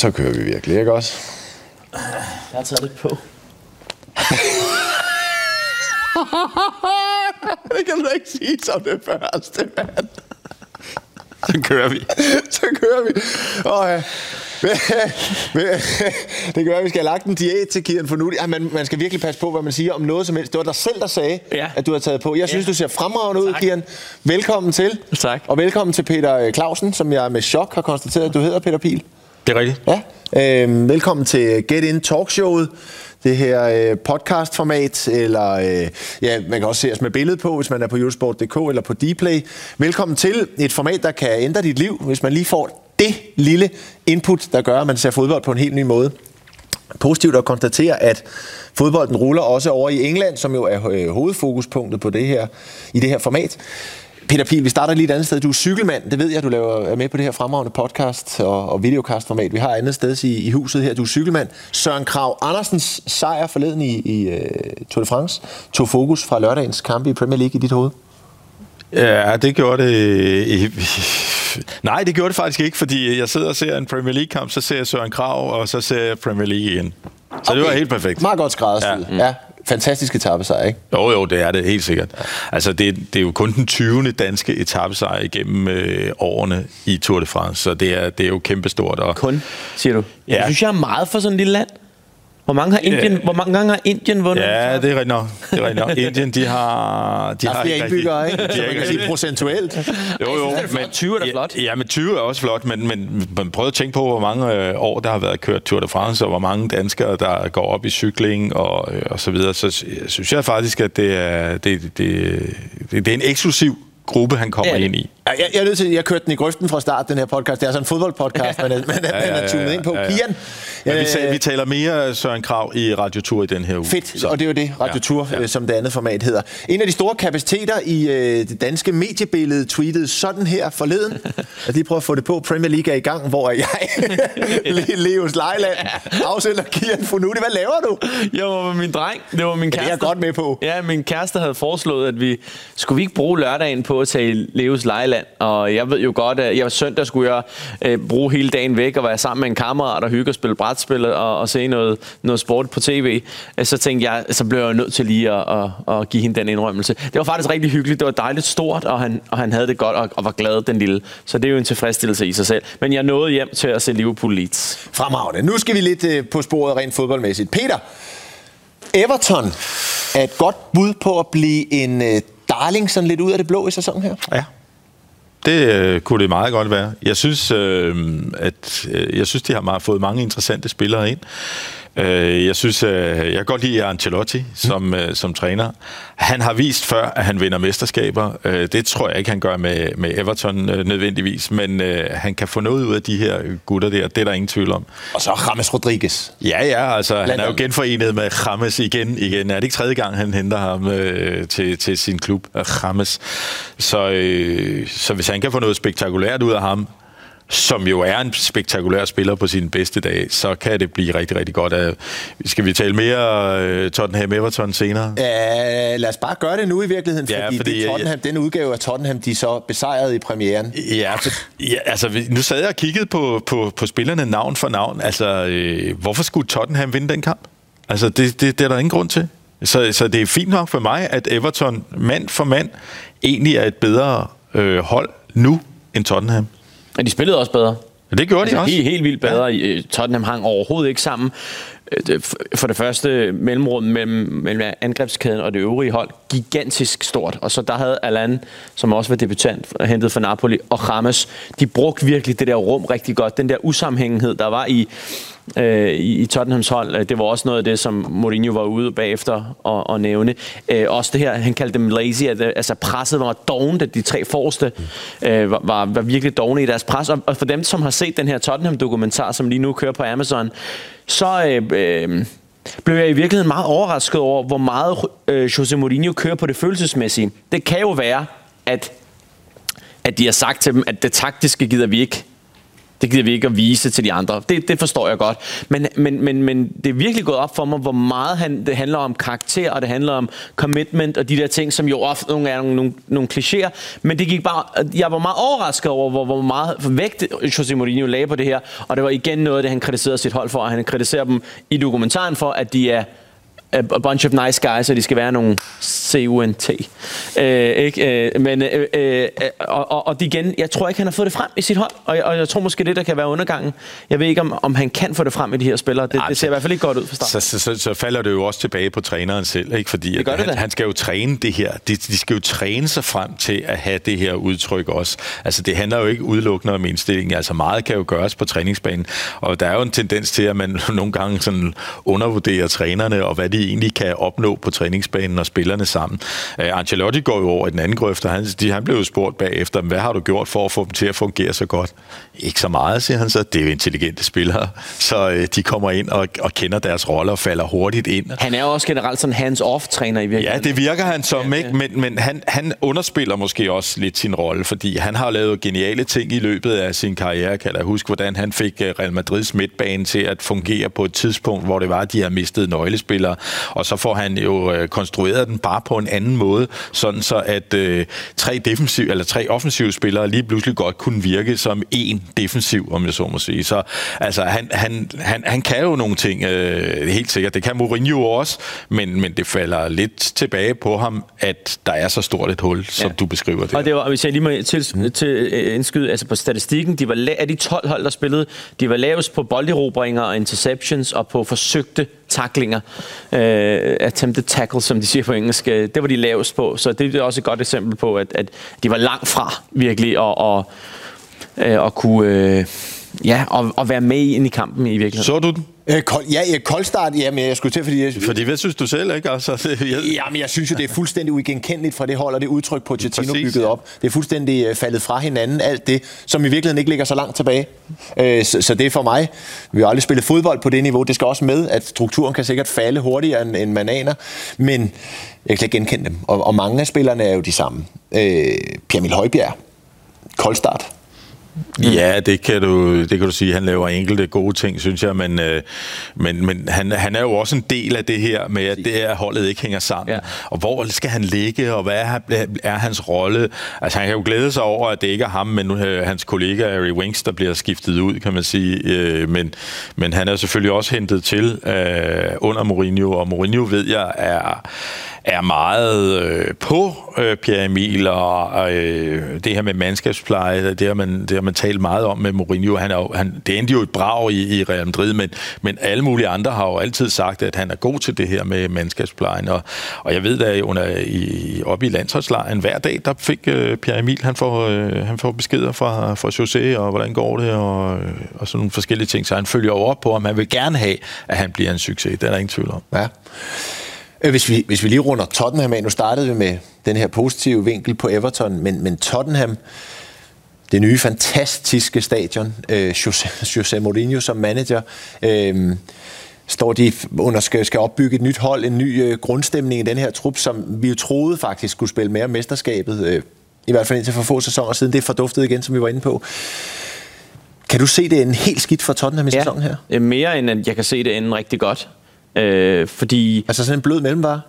Så kører vi virkelig, ikke også? Jeg har taget lidt på. det kan du da ikke sige som det første, mand. Så kører vi. Så kører vi. Og, ja. det kan være, at vi skal have lagt en diæt til Kian for nu. Ja, man, man skal virkelig passe på, hvad man siger om noget som helst. Det var dig selv, der sagde, Ja. at du har taget på. Jeg synes, Ja. du ser fremragende ud. Kian. Velkommen til. Tak. Og velkommen til Peter øh, Clausen, som jeg med chok har konstateret, at du hedder Peter Pil. Det er rigtigt. Ja. Øh, velkommen til Get In Talkshowet. Det her øh, podcastformat, eller øh, ja, man kan også se os med billede på, hvis man er på Eurosport.dk eller på Dplay. Velkommen til et format, der kan ændre dit liv, hvis man lige får det lille input, der gør, at man ser fodbold på en helt ny måde. Positivt at konstatere, at fodbolden ruller også over i England, som jo er øh, hovedfokuspunktet på det her, i det her format. Peter Pil, vi starter lige et andet sted. Du er cykelmand, det ved jeg, du laver, er med på det her fremragende podcast og, og videocast-format. Vi har andet sted i, i huset her. Du er cykelmand. Søren Krav Andersens sejr forleden i, i uh, Tour de France tog fokus fra lørdagens kampe i Premier League i dit hoved. Ja, det gjorde det... i- Nej, det gjorde det faktisk ikke, fordi jeg sidder og ser en Premier League-kamp, så ser jeg Søren Krav, og så ser jeg Premier League igen. Så det var helt perfekt. Meget godt skræddersyet. Ja. ja. Fantastisk etappesejr, ikke? Jo, jo, det er det helt sikkert. Altså, det, det er jo kun den 20. danske etappesejr igennem øh, årene i Tour de France, så det er, det er jo kæmpestort. Og, Kun, siger du. Ja. Jeg synes, jeg er meget for sådan et lille land. Hvor mange, har Indien, hvor mange gange har Indien vundet? Ja, det er rigtigt nok. Det er rigtigt nok. Indien, de har... De Der er har flere indbyggere, ikke? de Så man kan sige procentuelt. Jo, jo. er flot. 20 er da flot. Ja, ja, men 20 er også flot, men, men, men prøv at tænke på, hvor mange øh, år der har været kørt Tour de France, og hvor mange danskere, der går op i cykling og, øh, og så videre. Så synes jeg faktisk, at det er, det, det, det, det er en eksklusiv gruppe, han kommer er det. ind i. Ja, Jeg, jeg er nødt til, jeg kørte den i grøften fra start, den her podcast. Det er altså en fodboldpodcast, man er, man er, man er tunet ind på. Kian, Men vi, øh, taler, vi taler mere Søren Krav i Radiotur i den her uge. Fedt, og det er jo det, Radio Tour, Ja, ja, ja. som det andet format hedder. En af de store kapaciteter i øh, det danske mediebillede tweetede sådan her forleden. Jeg lige prøver at få det på. Premier League er i gang, hvor er jeg, Le- Leos Lejland, afsender Kian Funuti. Hvad laver du? Jeg var med min dreng. Det var min det er kæreste. jeg godt med på. Ja, min kæreste havde foreslået, at vi skulle vi ikke bruge lørdagen på at tage i Leos Lejland. Og jeg ved jo godt, at jeg var søndag skulle jeg øh, bruge hele dagen væk og være sammen med en kammerat og hygge og spille brætspil og, og se noget, noget sport på tv. Øh, så tænkte jeg, så blev jeg nødt til lige at, at, at give hende den indrømmelse. Det var faktisk rigtig hyggeligt. Det var dejligt stort, og han, og han havde det godt og, og var glad, den lille. Så det er jo en tilfredsstillelse i sig selv. Men jeg nåede hjem til at se Liverpool Leeds. Fremragende. Nu skal vi lidt øh, på sporet rent fodboldmæssigt. Peter, Everton er et godt bud på at blive en øh, darling sådan lidt ud af det blå i sæsonen her. Ja. Det øh, kunne det meget godt være. Jeg synes, øh, at øh, jeg synes, de har meget, fået mange interessante spillere ind. Øh, jeg synes, øh, jeg kan godt lide Ancelotti som, øh, som træner. Han har vist før, at han vinder mesterskaber. Øh, det tror jeg ikke, han gør med, med Everton øh, nødvendigvis, men øh, han kan få noget ud af de her gutter der. Det er der ingen tvivl om. Og så James Rodriguez. Ja, ja, altså han er jo genforenet med James igen. igen. Er det ikke tredje gang, han henter ham øh, til, til sin klub, James? Så, øh, så hvis han kan få noget spektakulært ud af ham, som jo er en spektakulær spiller på sin bedste dag, så kan det blive rigtig, rigtig godt. Øh, Skal vi tale mere øh, Tottenham-Everton senere? Uh, lad os bare gøre det nu i virkeligheden, fordi, Ja, fordi det er Tottenham, den udgave af Tottenham, de så besejrede i premieren. Ja, for, ja, altså nu sad jeg og kiggede på, på, på spillerne navn for navn. Altså, øh, hvorfor skulle Tottenham vinde den kamp? Altså, det, det, det er der ingen grund til. Så, så det er fint nok for mig, at Everton mand for mand egentlig er et bedre øh, hold nu end Tottenham. Men de spillede også bedre. Og det gjorde Altså, de også. helt, helt vildt bedre. Ja. Tottenham hang overhovedet ikke sammen. Øh, For det første mellemrum mellem, mellem angrebskæden og det øvrige hold, gigantisk stort. Og så der havde Alan, som også var debutant, hentet fra Napoli, og James, de brugte virkelig det der rum rigtig godt. Den der usammenhængenhed, der var i, øh, i, Tottenhams hold. Øh, det var også noget af det, som Mourinho var ude bagefter og, at nævne. Øh, også det her, han kaldte dem lazy, at øh, altså presset var doven, at de tre forreste øh, var, var, var virkelig dovne i deres pres. Og, og for dem, som har set den her Tottenham-dokumentar, som lige nu kører på Amazon, så... Øh, øh, blev jeg i virkeligheden meget overrasket over, hvor meget øh, Jose Mourinho kører på det følelsesmæssige. Det kan jo være, at, at de har sagt til dem, at det taktiske gider vi ikke det gider vi ikke at vise til de andre. Det, det forstår jeg godt. Men, men, men, men det er virkelig gået op for mig, hvor meget han, det handler om karakter, og det handler om commitment, og de der ting, som jo ofte nogle er nogle, nogle, nogle klichéer. Men det gik bare, jeg var meget overrasket over, hvor, hvor meget vægt Jose Mourinho lagde på det her. Og det var igen noget af det, han kritiserede sit hold for, og han kritiserer dem i dokumentaren for, at de er a bunch of nice guys, og de skal være nogle C-U-N-T. Øh, ikke? Øh, men, øh, øh, og, og, og igen, jeg tror ikke, han har fået det frem i sit hold, og jeg, og jeg tror måske det, der kan være undergangen. Jeg ved ikke, om, om han kan få det frem i de her spillere. Det, Ej, det ser i hvert fald ikke godt ud for start. Så, så, så, så falder det jo også tilbage på træneren selv, ikke? fordi det at det han, han skal jo træne det her. De, de skal jo træne sig frem til at have det her udtryk også. Altså, det handler jo ikke udelukkende om indstillingen. Altså, meget kan jo gøres på træningsbanen, og der er jo en tendens til, at man nogle gange sådan undervurderer trænerne, og hvad de egentlig kan opnå på træningsbanen og spillerne sammen. Uh, Ancelotti går jo over i den anden grøft, og han, de, han blev jo spurgt bagefter, hvad har du gjort for at få dem til at fungere så godt? Ikke så meget, siger han så. Det er jo intelligente spillere, så uh, de kommer ind og, og kender deres roller og falder hurtigt ind. Han er jo også generelt sådan hands-off-træner i virkeligheden. Ja, det virker han som, ja, ikke? Men, men han, han underspiller måske også lidt sin rolle, fordi han har lavet geniale ting i løbet af sin karriere. Kan jeg huske, hvordan han fik øh, Real Madrids midtbane til at fungere på et tidspunkt, hvor det var, at de havde mistet nøglespillere, og så får han jo øh, konstrueret den bare på en anden måde, sådan så at øh, tre defensiv eller tre offensive spillere lige pludselig godt kunne virke som en defensiv, om jeg så må sige. Så altså, han, han, han, han kan jo nogle ting, øh, helt sikkert. Det kan Mourinho også, men, men det falder lidt tilbage på ham, at der er så stort et hul, som ja. du beskriver det. Og det var, hvis jeg lige må til, til øh, indskyde, altså på statistikken, de var la- af de 12 hold, der spillede, de var lavest på bolderobringer og interceptions og på forsøgte taklinger. Uh, attempted tackle, som de siger på engelsk. Øh, det var de lavest på, så det er også et godt eksempel på, at, at de var langt fra virkelig at, at, at, at kunne... Uh, ja, og, og være med ind i kampen i virkeligheden. Så du den? Øh, kold, ja, ja, koldstart, jamen jeg skulle til, fordi... Jeg, fordi hvad synes du selv, ikke? Altså, det, jeg... Jamen jeg synes jo, det er fuldstændig uigenkendeligt fra det hold, og det udtryk på Pochettino bygget ja. op. Det er fuldstændig uh, faldet fra hinanden, alt det, som i virkeligheden ikke ligger så langt tilbage. Uh, så, så det er for mig. Vi har aldrig spillet fodbold på det niveau. Det skal også med, at strukturen kan sikkert falde hurtigere end, end man aner. Men jeg kan ikke genkende dem. Og, og mange af spillerne er jo de samme. Pierre Emil Højbjerg, koldstart. Ja, det kan, du, det kan du sige. Han laver enkelte gode ting, synes jeg, men, øh, men, men han, han er jo også en del af det her med, at det her holdet ikke hænger sammen. Ja. Og hvor skal han ligge, og hvad er, er hans rolle? Altså, han kan jo glæde sig over, at det ikke er ham, men øh, hans kollega Harry Winks, der bliver skiftet ud, kan man sige. Øh, men, men han er selvfølgelig også hentet til øh, under Mourinho, og Mourinho ved jeg er er meget øh, på øh, Pierre Emil, og øh, det her med mandskabspleje, det har man, det har man talt meget om med Mourinho. Han er han, det endte jo et brag i, i Real Madrid, men, men alle mulige andre har jo altid sagt, at han er god til det her med mandskabsplejen. Og, og jeg ved da, under, i, oppe i landsholdslejren hver dag, der fik øh, Pierre Emil, han får, øh, han får beskeder fra, fra José, og hvordan går det, og, og sådan nogle forskellige ting. Så han følger op på, at han vil gerne have, at han bliver en succes. Det er der ingen tvivl om. Ja. Øh, hvis vi, hvis vi lige runder Tottenham af, nu startede vi med den her positive vinkel på Everton, men, men Tottenham, det nye fantastiske stadion, øh, Jose, Jose Mourinho som manager, øh, står de under skal, skal opbygge et nyt hold, en ny øh, grundstemning i den her trup, som vi jo troede faktisk skulle spille mere mesterskabet, øh, i hvert fald indtil for få sæsoner siden. Det er forduftet igen, som vi var inde på. Kan du se det en helt skidt for Tottenham i ja, sæsonen her? mere end at jeg kan se det enden rigtig godt. Øh, fordi... Altså sådan en blød mellemvare?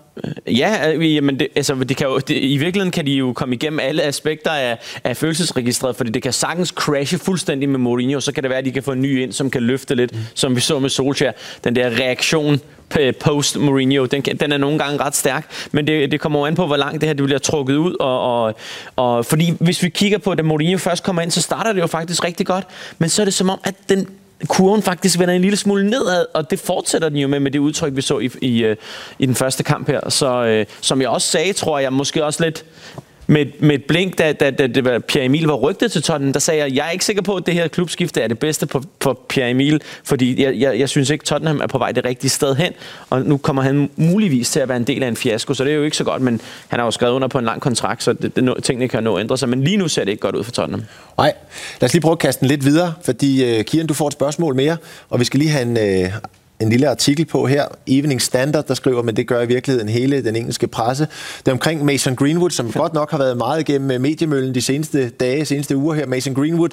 Ja, øh, men det, altså, det kan jo, det, i virkeligheden kan de jo komme igennem alle aspekter af, af følelsesregistret, fordi det kan sagtens crashe fuldstændig med Mourinho, så kan det være, at de kan få en ny ind, som kan løfte lidt, mm. som vi så med Solskjaer. Den der reaktion post Mourinho, den, den er nogle gange ret stærk, men det, det kommer an på, hvor langt det her det bliver trukket ud, og, og, og fordi hvis vi kigger på, da Mourinho først kommer ind, så starter det jo faktisk rigtig godt, men så er det som om, at den kurven faktisk vender en lille smule nedad, og det fortsætter den jo med, med det udtryk, vi så i, i, øh, i den første kamp her. Så øh, som jeg også sagde, tror jeg måske også lidt med, med et blink, da, da, da, da Pierre Emil var rygtet til Tottenham, der sagde jeg, jeg er ikke sikker på, at det her klubskifte er det bedste for, for Pierre Emil, fordi jeg, jeg, jeg synes ikke, Tottenham er på vej det rigtige sted hen, og nu kommer han muligvis til at være en del af en fiasko, så det er jo ikke så godt, men han har jo skrevet under på en lang kontrakt, så det, det, tingene kan nå at ændre sig, men lige nu ser det ikke godt ud for Tottenham. Nej, lad os lige prøve at kaste den lidt videre, fordi øh, uh, Kieran, du får et spørgsmål mere, og vi skal lige have en, uh, en lille artikel på her. Evening Standard, der skriver, men det gør i virkeligheden hele den engelske presse. Det er omkring Mason Greenwood, som godt nok har været meget igennem mediemøllen de seneste dage, seneste uger her. Mason Greenwood,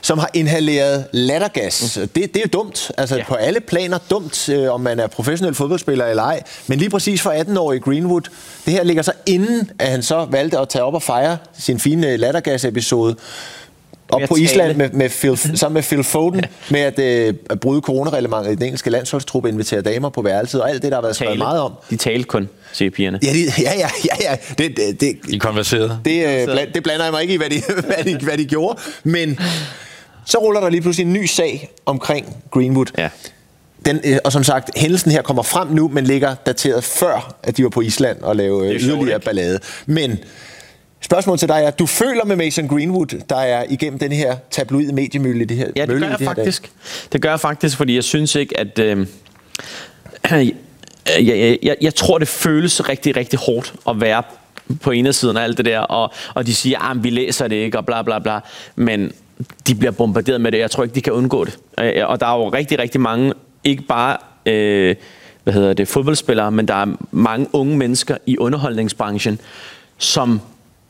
som har inhaleret lattergas. Mm. Det, det er dumt. Altså ja. på alle planer dumt, øh, om man er professionel fodboldspiller eller ej. Men lige præcis for 18-årige Greenwood, det her ligger så inden, at han så valgte at tage op og fejre sin fine lattergas-episode op på Island med, med Phil, sammen med Phil Foden, med at, øh, at bryde coronareglementet i den engelske landsholdstruppe, invitere damer på værelset, og alt det, der har været skrevet meget om. De talte kun, siger pigerne. Ja, de, ja, ja, ja. ja. Det, det, det, de konverserede. Det, øh, bland, det blander jeg mig ikke i, hvad de, hvad de, hvad de gjorde, men så ruller der lige pludselig en ny sag omkring Greenwood. Ja. Den, øh, og som sagt, hændelsen her kommer frem nu, men ligger dateret før, at de var på Island og lavede øh, yderligere ballade. Men Spørgsmålet til dig er, du føler med Mason Greenwood, der er igennem den her tabloide mediemølle det her Ja, det gør jeg det faktisk. Dag. Det gør jeg faktisk, fordi jeg synes ikke, at... Øh, jeg, jeg, jeg, jeg tror, det føles rigtig, rigtig hårdt at være på ene siden af alt det der, og, og de siger, at ah, vi læser det ikke, og bla bla bla. Men de bliver bombarderet med det. Jeg tror ikke, de kan undgå det. Øh, og der er jo rigtig, rigtig mange, ikke bare... Øh, hvad hedder det, fodboldspillere, men der er mange unge mennesker i underholdningsbranchen, som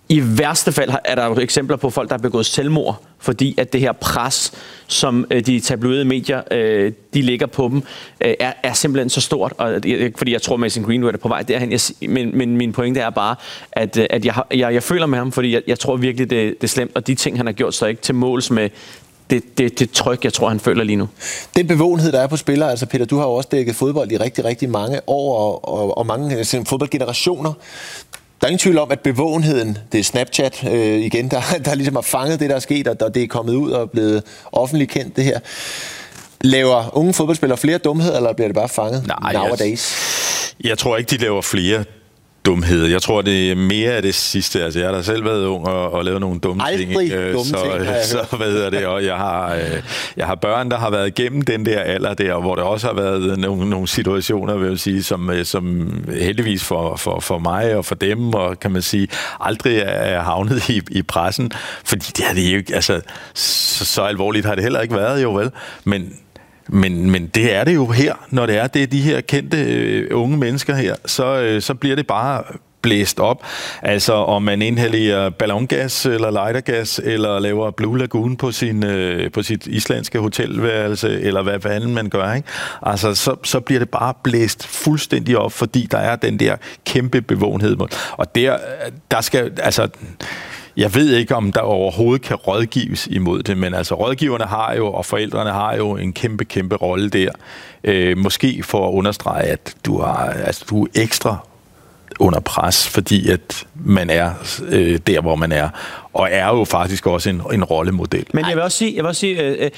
i værste fald er der jo eksempler på folk, der har begået selvmord, fordi at det her pres, som øh, de tabloide medier øh, de ligger på dem, øh, er, er simpelthen så stort. Og, fordi jeg tror, Mason Greenwood er på vej derhen. Jeg, men, men min pointe er bare, at, at jeg, jeg, jeg føler med ham, fordi jeg, jeg tror virkelig, det, det er slemt. Og de ting, han har gjort, så ikke til måls med det, det, det tryk, jeg tror, han føler lige nu. Den bevågenhed, der er på spillere, altså Peter, du har jo også dækket fodbold i rigtig, rigtig mange år, og, og, og mange fodboldgenerationer. Der er ingen tvivl om, at bevågenheden, det er Snapchat øh, igen, der, der ligesom har fanget det, der er sket, og det er kommet ud og er blevet offentligt kendt, det her. Laver unge fodboldspillere flere dumheder, eller bliver det bare fanget Nej, nowadays? Jeg, jeg tror ikke, de laver flere dumhed. Jeg tror, det er mere af det sidste. Altså, jeg har da selv været ung og, og lavet nogle dumme Aldrig ting. Ikke? Dumme så, ting, så hvad hedder det, og jeg har, øh, jeg har børn, der har været igennem den der alder der, hvor der også har været nogle, nogle situationer, vil jeg sige, som, øh, som heldigvis for, for, for mig og for dem, og kan man sige, aldrig er havnet i, i pressen, fordi det er det jo ikke, altså, så, så alvorligt har det heller ikke været, jo vel, men men, men det er det jo her, når det er, det er de her kendte øh, unge mennesker her, så, øh, så bliver det bare blæst op. Altså om man inhalerer ballongas eller lightergas, eller laver Blue Lagoon på, sin, øh, på sit islandske hotelværelse, eller hvad fanden man gør. Ikke? Altså så, så bliver det bare blæst fuldstændig op, fordi der er den der kæmpe bevågenhed. Og der, øh, der skal, altså jeg ved ikke, om der overhovedet kan rådgives imod det, men altså rådgiverne har jo, og forældrene har jo en kæmpe, kæmpe rolle der. Øh, måske for at understrege, at du, har, altså, du er ekstra under pres, fordi at man er øh, der, hvor man er, og er jo faktisk også en, en rollemodel. Men jeg vil også sige, jeg vil også sige øh, øh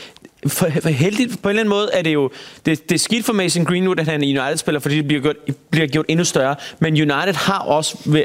for, for heldigt på en eller anden måde er det jo det, det er skidt for Mason Greenwood, at han er United-spiller, fordi det bliver gjort, bliver gjort endnu større. Men United har også, ved,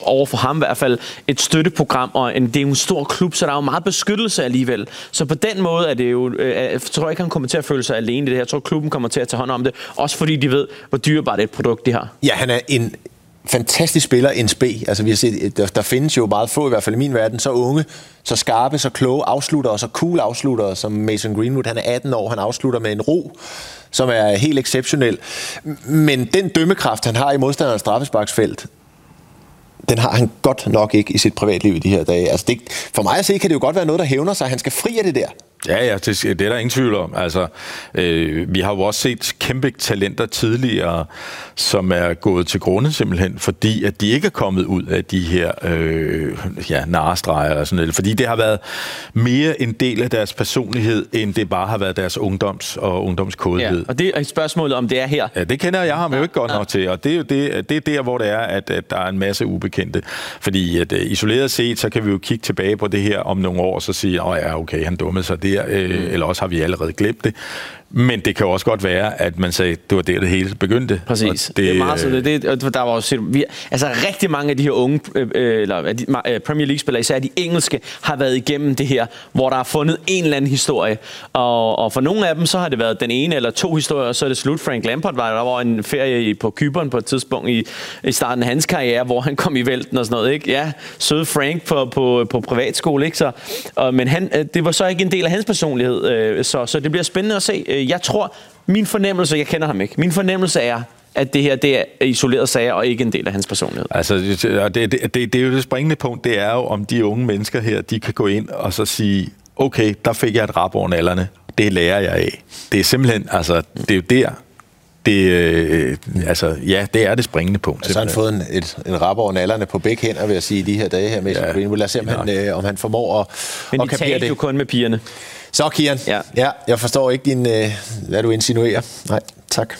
over for ham i hvert fald, et støtteprogram, og en, det er jo en stor klub, så der er jo meget beskyttelse alligevel. Så på den måde er det jo, øh, øh, jeg tror ikke, han kommer til at føle sig alene i det her. Jeg tror, klubben kommer til at tage hånd om det, også fordi de ved, hvor dyrebart det er et produkt, de har. Ja, han er en fantastisk spiller, en B. Altså, vi har set, der, der findes jo meget få, i hvert fald i min verden, så unge, så skarpe, så kloge afslutter, så cool afslutter, som Mason Greenwood. Han er 18 år, han afslutter med en ro, som er helt exceptionel. Men den dømmekraft, han har i modstanderens straffesparksfelt, den har han godt nok ikke i sit privatliv i de her dage. Altså det, for mig at se, kan det jo godt være noget, der hævner sig. Han skal fri af det der. Ja, ja, det, det er der ingen tvivl om. Altså, øh, vi har jo også set kæmpe talenter tidligere, som er gået til grunde simpelthen, fordi at de ikke er kommet ud af de her øh, ja, narestreger eller sådan noget. Fordi det har været mere en del af deres personlighed, end det bare har været deres ungdoms- og ungdomskodighed. Ja, og det er spørgsmålet, om det er her. Ja, det kender jeg ham jo ikke godt nok til, og det er jo det, det er der, hvor det er, at, at der er en masse ubekendte. Fordi at, uh, isoleret set, så kan vi jo kigge tilbage på det her om nogle år, og så sige, åh oh, ja, okay, han dummede sig. Det der, øh, eller også har vi allerede glemt det. Men det kan jo også godt være, at man sagde, det var der, det hele begyndte. Præcis. Og Det, det er meget sådan. Det, det, der var også, vi, altså rigtig mange af de her unge øh, øh, eller de, øh, Premier League-spillere, især de engelske, har været igennem det her, hvor der er fundet en eller anden historie. Og, og for nogle af dem, så har det været den ene eller to historier, og så er det slut. Frank Lampard var der var en ferie på Kyberen på et tidspunkt i, i starten af hans karriere, hvor han kom i vælten og sådan noget. Ikke? Ja, søde Frank på, på, på privatskole. Ikke? Så, og, men han, det var så ikke en del af hans personlighed, øh, så, så det bliver spændende at se. Øh, Jeg tror, min fornemmelse, jeg kender ham ikke, min fornemmelse er, at det her det er isoleret sager og ikke en del af hans personlighed. Altså, det, det, det, det, er jo det springende punkt, det er jo, om de unge mennesker her, de kan gå ind og så sige, okay, der fik jeg et rap over nallerne. Det lærer jeg af. Det er simpelthen, altså, det er jo der, det, øh, altså, ja, det er det springende punkt. Så har han fået en, et, en rap over nallerne på begge hænder, vil jeg sige, i de her dage her med ja. Greenwood. Lad os se, om han, øh, om han formår at, Men at de kapere talte det. jo kun med pigerne. Så, Kian. Ja. ja. Jeg forstår ikke, din, øh, hvad du insinuerer. Nej, tak.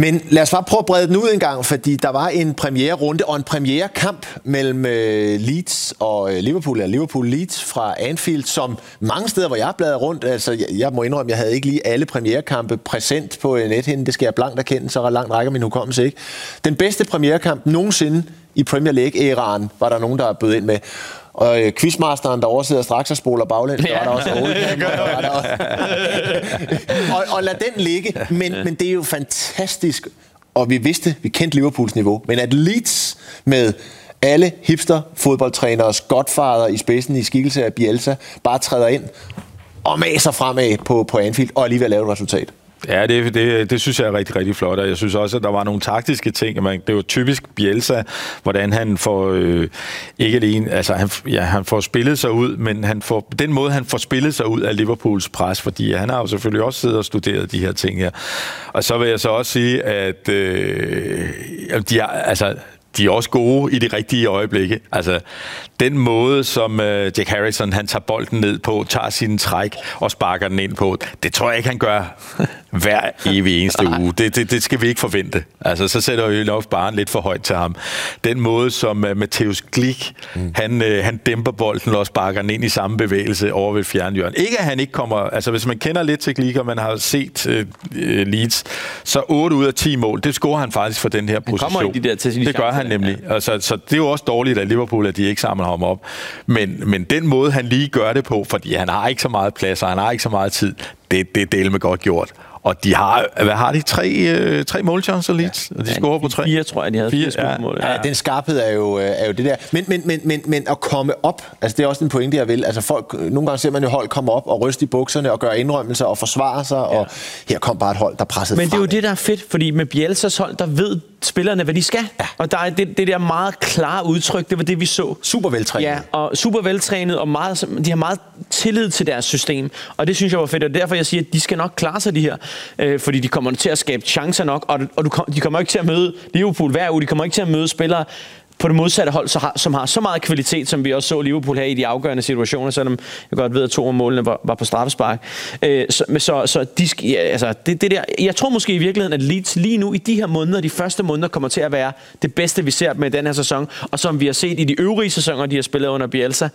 Men lad os bare prøve at brede den ud en gang, fordi der var en premiere-runde og en premiere-kamp mellem øh, Leeds og øh, Liverpool, eller Liverpool-Leeds fra Anfield, som mange steder, hvor jeg bladet rundt, altså jeg, jeg må indrømme, jeg havde ikke lige alle premierekampe præsent på øh, nethinde, det skal jeg blankt erkende, så langt rækker min hukommelse ikke. Den bedste premierekamp nogensinde i Premier League-æraen var der nogen, der bød ind med. Og øh, quizmasteren, der oversidder straks og spoler baglæns, der var der også Oldham, og der var der også. og, og lad den ligge. Men, men det er jo fantastisk, og vi vidste, vi kendte Liverpools niveau, men at Leeds med alle hipster fodboldtræneres godfather i spidsen i skikkelse af Bielsa bare træder ind og maser fremad på, på Anfield og alligevel laver et resultat. Ja, det, det, det synes jeg er rigtig, rigtig flot, og jeg synes også, at der var nogle taktiske ting. Man, det var typisk Bielsa, hvordan han får øh, ikke alene, altså han, ja, han får spillet sig ud, men han får, den måde, han får spillet sig ud af Liverpools pres, fordi han har jo selvfølgelig også siddet og studeret de her ting her. Og så vil jeg så også sige, at øh, de har, altså, de er også gode i de rigtige øjeblikke. Altså, den måde, som øh, Jack Harrison han tager bolden ned på, tager sin træk og sparker den ind på, det tror jeg ikke, han gør hver evig eneste uge. Det, det, det skal vi ikke forvente. Altså, så sætter jo nok bare lidt for højt til ham. Den måde, som uh, Matthäus Glick, mm. han, uh, han dæmper bolden og sparker den ind i samme bevægelse over ved fjernhjørnet. Ikke at han ikke kommer... Altså, hvis man kender lidt til Glick, og man har set uh, Leeds, så 8 ud af 10 mål, det scorer han faktisk for den her position. kommer i de der til det gør han nemlig. Ja. Altså, så det er jo også dårligt af Liverpool, at de ikke samler ham op. Men, men den måde, han lige gør det på, fordi han har ikke så meget plads, og han har ikke så meget tid, det, det er del med godt gjort. Og de har, hvad har de? Tre, øh, tre målchancer, Leeds? Ja. Og de scorer på tre? Fire, tror jeg, de havde. Fire, Fire, ja. mål. Ja, den skarphed er jo, øh, er jo det der. Men, men, men, men, men at komme op, altså det er også en pointe, jeg vil. Altså folk, nogle gange ser man jo hold komme op og ryste i bukserne og gøre indrømmelser og forsvare sig, og her kom bare et hold, der pressede Men det er jo det, der er fedt, fordi med Bielsas hold, der ved spillerne, hvad de skal. Ja. Og der er det, det der meget klare udtryk, det var det, vi så. Super veltrænet. Ja, og super veltrænet, og meget, de har meget tillid til deres system. Og det synes jeg var fedt, og derfor jeg siger, at de skal nok klare sig, de her. Øh, fordi de kommer til at skabe chancer nok, og, og du, kom- de kommer ikke til at møde Liverpool hver uge, de kommer ikke til at møde spillere på det modsatte hold, så har, som har så meget kvalitet, som vi også så Liverpool her i de afgørende situationer, selvom jeg godt ved, at to af målene var, var på straffespark. Øh, så, så, så de, ja, altså, det, det der, jeg tror måske i virkeligheden, at Leeds lige nu i de her måneder, de første måneder, kommer til at være det bedste, vi ser med den her sæson, og som vi har set i de øvrige sæsoner, de har spillet under Bielsa,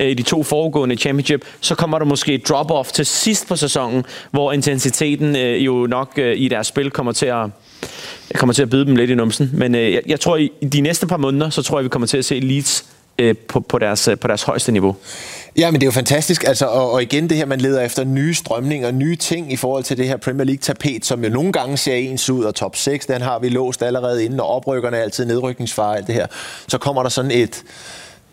øh, i de to foregående championship, så kommer der måske et drop-off til sidst på sæsonen, hvor intensiteten øh, jo nok øh, i deres spil kommer til at jeg kommer til at bide dem lidt i numsen. Men øh, jeg, jeg tror, i de næste par måneder, så tror jeg, vi kommer til at se Leeds øh, på, på, deres, øh, på deres højeste niveau. Ja, men det er jo fantastisk. Altså, og, og igen det her, man leder efter nye strømninger, nye ting i forhold til det her Premier League-tapet, som jo nogle gange ser ens ud, og top 6, den har vi låst allerede inden, og oprykkerne er altid nedrykningsfare alt det her. Så kommer der sådan et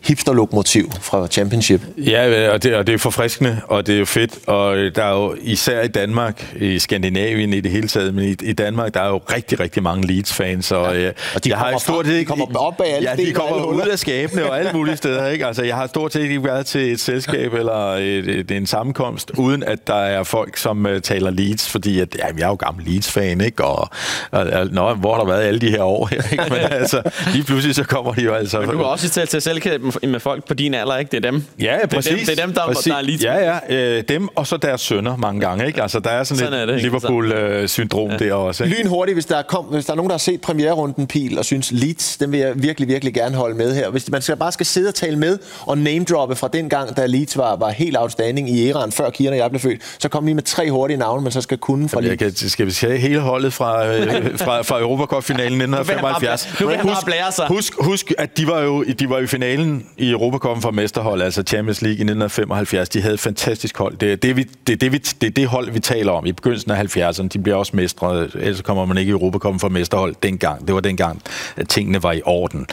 hipsterlokomotiv fra Championship. Ja, og det, og det er forfriskende, og det er jo fedt, og der er jo især i Danmark, i Skandinavien i det hele taget, men i, i Danmark, der er jo rigtig, rigtig mange Leeds-fans, og, ja. Og de jeg har stort set de kommer op bag alle Ja, de kommer alle ud af skabene og alle mulige steder, ikke? Altså, jeg har stort set ikke været til et selskab eller et, et, en sammenkomst, uden at der er folk, som uh, taler Leeds, fordi at, ja, jeg er jo gammel Leeds-fan, ikke? Og, og, og nå, hvor har der været alle de her år her, ikke? Men altså, lige pludselig så kommer de jo altså... Du kan også tælle til selskab med, folk på din alder, ikke? Det er dem. Ja, ja, præcis. Det er dem, det er dem der, præcis. der er lige til. Ja, ja. Øh, dem og så deres sønner mange gange. Ikke? Altså, der er sådan, Sådan er ikke? Liverpool-syndrom ja. der også. Ikke? Lynhurtigt, hvis der, kom, hvis der er nogen, der har set premiererunden Pil og synes Leeds, den vil jeg virkelig, virkelig gerne holde med her. Hvis man skal, bare skal sidde og tale med og name-droppe fra den gang, da Leeds var, var helt outstanding i æraen, før Kieran og jeg blev født, så kom lige med tre hurtige navne, man så skal kunne fra Jeg Leeds. kan, skal vi sige hele holdet fra, øh, fra, fra Europacup-finalen Nu vil han bare 1975? blære- nu vil han bare blære sig. husk, husk, at de var jo de var i finalen i Europacupen for mesterhold, altså Champions League i 1975. De havde et fantastisk hold. Det er det, vi, det, er det, vi, det, er det hold, vi taler om i begyndelsen af 70'erne. De bliver også mestre, ellers kommer man ikke i Europacupen for mesterhold dengang. Det var dengang, at tingene var i orden.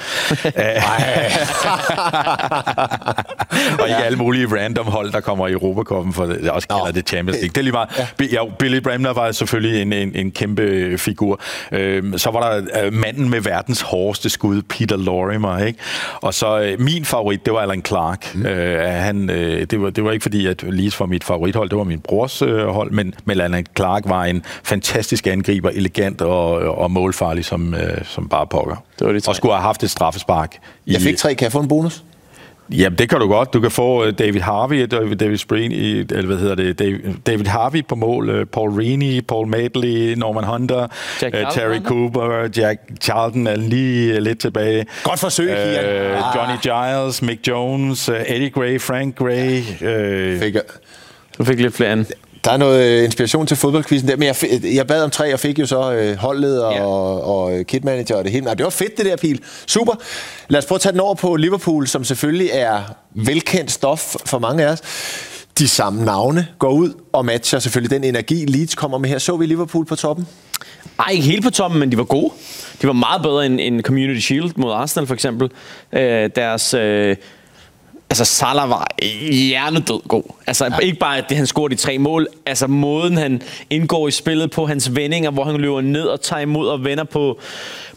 og ikke alle mulige random hold, der kommer i Europacupen for det, også kalder Nå. det Champions League. Det er lige meget. Ja. Billy Bremner var selvfølgelig en, en, en kæmpe figur. Øhm, så var der øh, manden med verdens hårdeste skud, Peter Lorimer, ikke? Og så øh, min favorit, det var Alan Clark. Mm. Øh, han, øh, det, var, det var ikke fordi, at Leeds var mit favorithold, det var min brors øh, hold, men, men Alan Clark var en fantastisk angriber, elegant og, og målfarlig som, øh, som bare pokker. Det var de tre. og skulle have haft et straffespark. I, Jeg fik tre, kan jeg få en bonus? Jamen, det kan du godt. Du kan få øh, David Harvey, David, David Spring, i, eller hvad hedder det, David, Harvey på mål, øh, Paul Reaney, Paul Madeley, Norman Hunter, Jack øh, Charlton, Terry Hunter? Cooper, Jack Charlton er lige øh, lidt tilbage. Godt forsøg, Kian. Øh, Ah. Johnny Giles, Mick Jones, øh, Eddie Gray, Frank Gray. Øh, Fik jeg. Du fik lidt flere andet. Der er noget øh, inspiration til fodboldquizzen der, men jeg, jeg bad om tre, og fik jo så øh, holdleder Ja. og, og øh, kitmanager og det hele. Nej, det var fedt, det der, Pil. Super. Lad os prøve at tage den over på Liverpool, som selvfølgelig er velkendt stof for mange af os. De samme navne går ud og matcher selvfølgelig den energi, Leeds kommer med her. Så vi Liverpool på toppen? Ej, ikke helt på toppen, men de var gode. De var meget bedre end, end Community Shield mod Arsenal, for eksempel. Øh, deres... Øh, altså, Salah var hjernedød god. Altså, ja. ikke bare, at det, han scorede de tre mål. Altså, måden han indgår i spillet på, hans vendinger, hvor han løber ned og tager imod og vender på,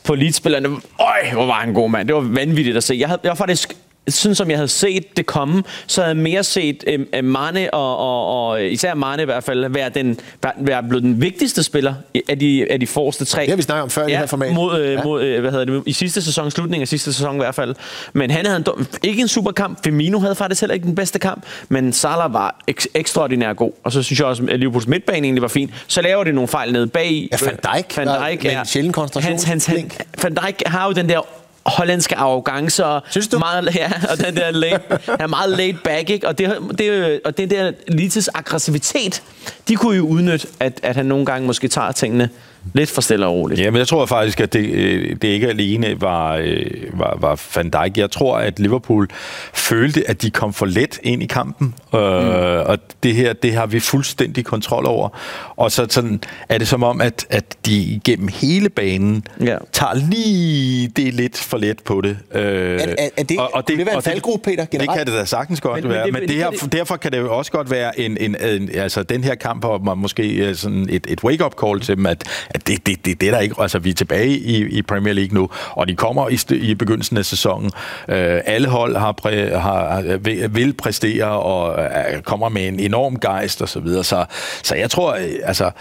på leadspillerne. Øj, hvor var han god, mand. Det var vanvittigt at se. Jeg, havde, jeg var faktisk sådan som jeg havde set det komme, så havde jeg mere set øh, øh, Mane og, og, og især Mane i hvert fald være, den, være, blevet den vigtigste spiller af de, af de forreste tre. Det har vi snakket om før i det her format. Mod, øh, Ja. ja. mod øh, hvad hedder det, i sidste sæson, slutningen af sidste sæson i hvert fald. Men han havde en, ikke en super kamp. Firmino havde faktisk heller ikke den bedste kamp, men Salah var ek- ekstraordinær god. Og så synes jeg også, at Liverpools midtbane egentlig var fin. Så laver de nogle fejl nede bag. Ja, Van Dijk var med en sjælden hans, hans, han. Van Dijk har jo den der hollandske arrogance og Synes du? meget ja, og den der laid, han er meget laid back, ikke? Og det, det, og den der Lites aggressivitet, de kunne jo udnytte, at, at han nogle gange måske tager tingene lidt for stille og roligt. Ja, men jeg tror faktisk, at det, øh, det ikke alene var, øh, var, var Van Dijk. Jeg tror, at Liverpool følte, at de kom for let ind i kampen, øh, mm. og det her, det har vi fuldstændig kontrol over. Og så sådan, er det som om, at, at de gennem hele banen Ja. tager lige det lidt for let på det. Øh, Er- er- er det- kunne det være en faldgruppe, Peter, Det generelt? kan det da sagtens godt Men- men, men være, det- men, det det her, det- derfor kan det jo også godt være en, en, en altså den her kamp har måske øh, sådan et, et wake-up call til dem, at det, det, det, det er der ikke, altså vi er tilbage i, i Premier League nu, og de kommer i, i begyndelsen af sæsonen. Øh, alle hold har, præ, har vil, vil præstere og øh, kommer med en enorm gejst og så videre, så, så jeg tror, øh, altså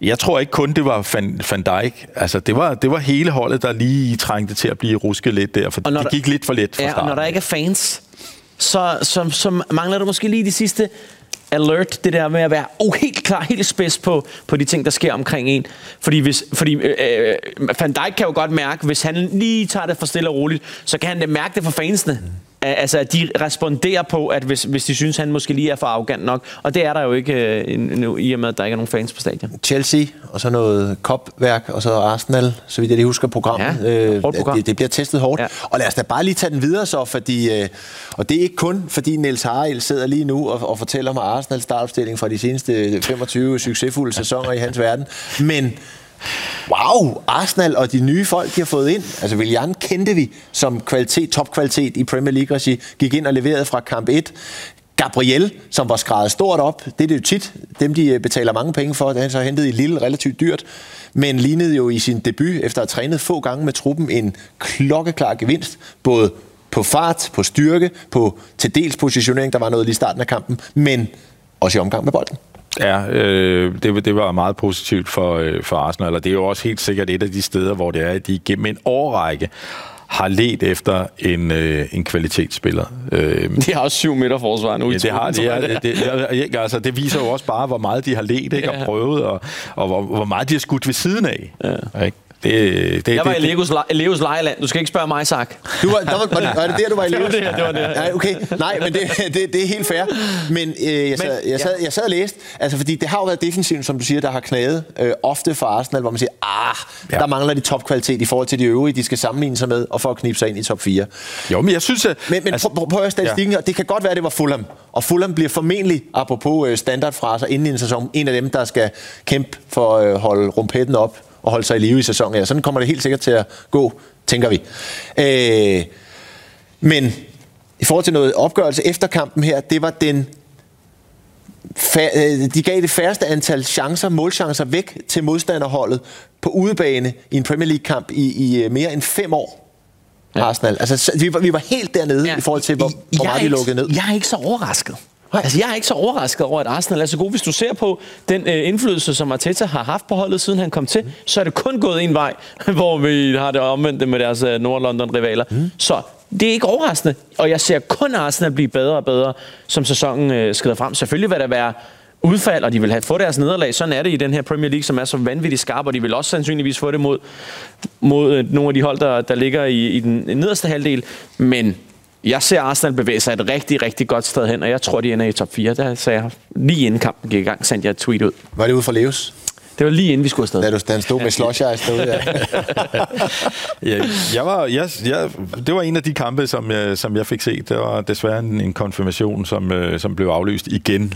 jeg tror ikke kun, det var Van, Van Dijk. Altså, det var, det var hele holdet, der lige trængte til at blive rusket lidt der, for det der- gik lidt for let fra Ja, og starten. når der ikke er fans, så, så, så mangler du måske lige de sidste alert, det der med at være oh, helt klar, helt spids på, på de ting, der sker omkring en. Fordi, hvis, fordi øh, øh, Van Dijk kan jo godt mærke, hvis han lige tager det for stille og roligt, så kan han det mærke det for fansene. Mm. Altså, at de responderer på, at hvis, hvis de synes, han måske lige er for arrogant nok. Og det er der jo ikke øh, nu, i og med, at der ikke er nogen fans på stadion. Chelsea, og så noget kopværk, og så Arsenal, så vidt jeg lige husker programmet. Ja, hårdt program. det, det bliver testet hårdt. Ja. Og lad os da bare lige tage den videre så, fordi, øh, og det er ikke kun, fordi Niels Harald sidder lige nu og, og fortæller mig Arsenals startopstilling fra de seneste 25 succesfulde sæsoner i hans verden, men Wow, Arsenal og de nye folk, de har fået ind. Altså Willian kendte vi som kvalitet, topkvalitet i Premier League-regi. Gik ind og leverede fra kamp 1. Gabriel, som var skrevet stort op. Det er det jo tit. Dem, de øh, betaler mange penge for. Det han så hentet i Lille relativt dyrt. Men lignede jo i sin debut, efter at have trænet få gange med truppen, en klokkeklar gevinst. Både på fart, på styrke, på til dels positionering, der var noget lige i starten af kampen, men også i omgang med bolden. Ja, øh, det, det var meget positivt for, øh, for Arsenal, og det er jo også helt sikkert et af de steder, hvor det er, at de gennem en årrække har let efter en, øh, en kvalitetsspiller. Øh, De har også syv meter forsvar nu. i Ja, det har de. Ja, det det, det, altså, det viser jo også bare, hvor meget de har let ikke, Ja. og prøvet, og, og hvor, hvor meget de har skudt ved siden af. Ja. Ikke? Det, det, Jeg var det, i Legos, Le- Leos lejeland. Du skal ikke spørge mig, Sak. Du var, der var, var, det, var det der, du var i Det var Leos? det, var det. Nej, okay. Nej, men det, det, det er helt fair. Men øh, jeg, sad, jeg, sad, jeg sad og læste, altså fordi det har jo været defensiven, som du siger, der har knaget øh, ofte for Arsenal, hvor man siger, ah, ja. Ja. der mangler de topkvalitet i forhold til de øvrige, de skal sammenligne sig med, og for at knibe sig ind i top 4. Jo, men jeg synes, at... Men, men altså, prøv, prøv at høre statistikken, ja. og det kan godt være, det var Fulham. Og Fulham bliver formentlig, apropos øh, standardfraser inden i en sæson, en af dem, der skal kæmpe for at øh, holde rumpetten op og holde sig i live i sæsonen. Ja, sådan kommer det helt sikkert til at gå, tænker vi. Øh, men i forhold til noget opgørelse efter kampen her, det var den øh, de gav det færreste antal chancer, målchancer væk til modstanderholdet på udebane i en Premier League-kamp i, i øh, mere end fem år. Ja. Arsenal. Altså, så vi, var, vi var helt dernede ja. i forhold til, hvor, hvor Jeg meget de lukkede ned. Jeg er ikke så overrasket. Altså, jeg er ikke så overrasket over, at Arsenal er så god. Hvis du ser på den øh, indflydelse, som Arteta har haft på holdet, siden han kom til, mm. så er det kun gået en vej, hvor vi har det omvendte med deres øh, Nord-London-rivaler. Mm. Så det er ikke overraskende. Og jeg ser kun Arsenal blive bedre og bedre, som sæsonen øh, skrider frem. Selvfølgelig vil der være udfald, og de vil have, få deres nederlag. Sådan er det i den her Premier League, som er så vanvittigt skarp, og de vil også sandsynligvis få det mod, mod øh, nogle af de hold, der, der ligger i, i den nederste halvdel. Men jeg ser Arsenal bevæge sig et rigtig, rigtig godt sted hen, og jeg tror, de ender i top 4. Der sagde jeg lige inden kampen gik i gang, sendte jeg et tweet ud. Var det ud for Leos? Det var lige inden vi skulle afsted. Da du han stod med slush ice derude. Ja. Ja, jeg var, jeg, jeg, det var en af de kampe, som jeg, som jeg fik set. Det var desværre en, en konfirmation, som, øh, som blev aflyst igen.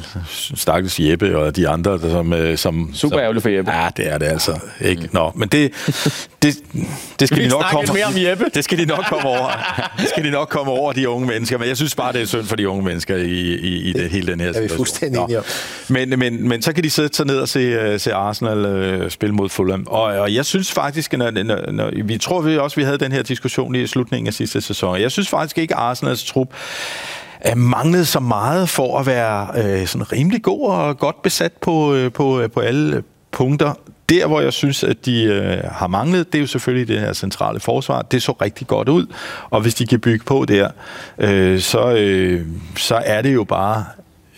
Stakkels Jeppe og de andre, der, som... øh, som Super som, ærgerligt for Jeppe. Ja, det er det altså. Ikke? Nå, men det, det, det skal Vi de nok komme mere om Jeppe. Det skal de nok komme over. Det skal de nok komme over, de unge mennesker. Men jeg synes bare, det er synd for de unge mennesker i, i, i det, hele den her vi situation. fuldstændig Nå. enige om. Men, men, men så kan de sætte sig ned og se, øh, se Arsenal øh, spille mod Fulham. Og, og jeg synes faktisk, når, når, når, vi tror vi også, vi havde den her diskussion i slutningen af sidste sæson. Jeg synes faktisk ikke, at Arsenals trup øh, manglede så meget for at være øh, sådan rimelig god og godt besat på, øh, på, øh, på alle punkter. Der, hvor jeg synes, at de øh, har manglet, det er jo selvfølgelig det her centrale forsvar. Det så rigtig godt ud, og hvis de kan bygge på der, øh, så, øh, så er det jo bare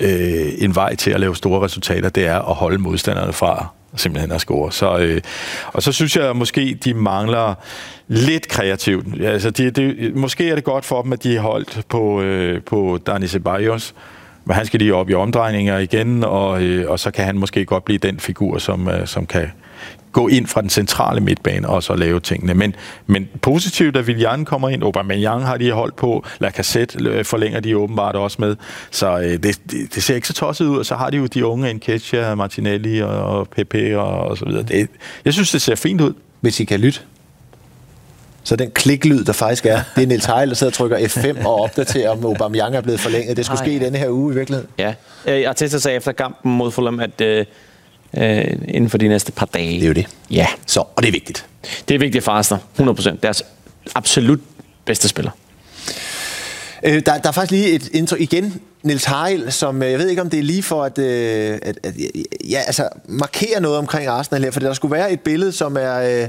øh, en vej til at lave store resultater, det er at holde modstanderne fra simpelthen at score. Så, øh, og så synes jeg måske, de mangler lidt kreativt. Altså, de, de, måske er det godt for dem, at de er holdt på, øh, på Dani Ceballos, men han skal lige op i omdrejninger igen, og, øh, og så kan han måske godt blive den figur, som, øh, som kan gå ind fra den centrale midtbane og så lave tingene. Men, men positivt, at Willian kommer ind. Aubameyang har de holdt på. Lacazette øh, forlænger de åbenbart også med. Så øh, det, det, det, ser ikke så tosset ud. Og så har de jo de unge, Enketia, Martinelli og, og Pepe og, og så videre. Det, jeg synes, det ser fint ud. Hvis I kan lytte. Så den kliklyd, der faktisk er, det er Niels Heil, der sidder og trykker F5 og opdaterer, om Aubameyang er blevet forlænget. Det skulle Ej. ske i denne her uge i virkeligheden. Ja. Øh, Arteta sagde efter kampen mod Fulham, at øh, øh, inden for de næste par dage... Det er jo det. Ja, Så, og det er vigtigt. det er vigtigt for Arsenal. 100%. Deres absolut bedste spiller. Øh, der, der er faktisk lige et intro igen. Niels Heil, som øh, jeg ved ikke, om det er lige for at, øh, at, at ja, altså, markere noget omkring Arsenal her, for der skulle være et billede, som er, øh,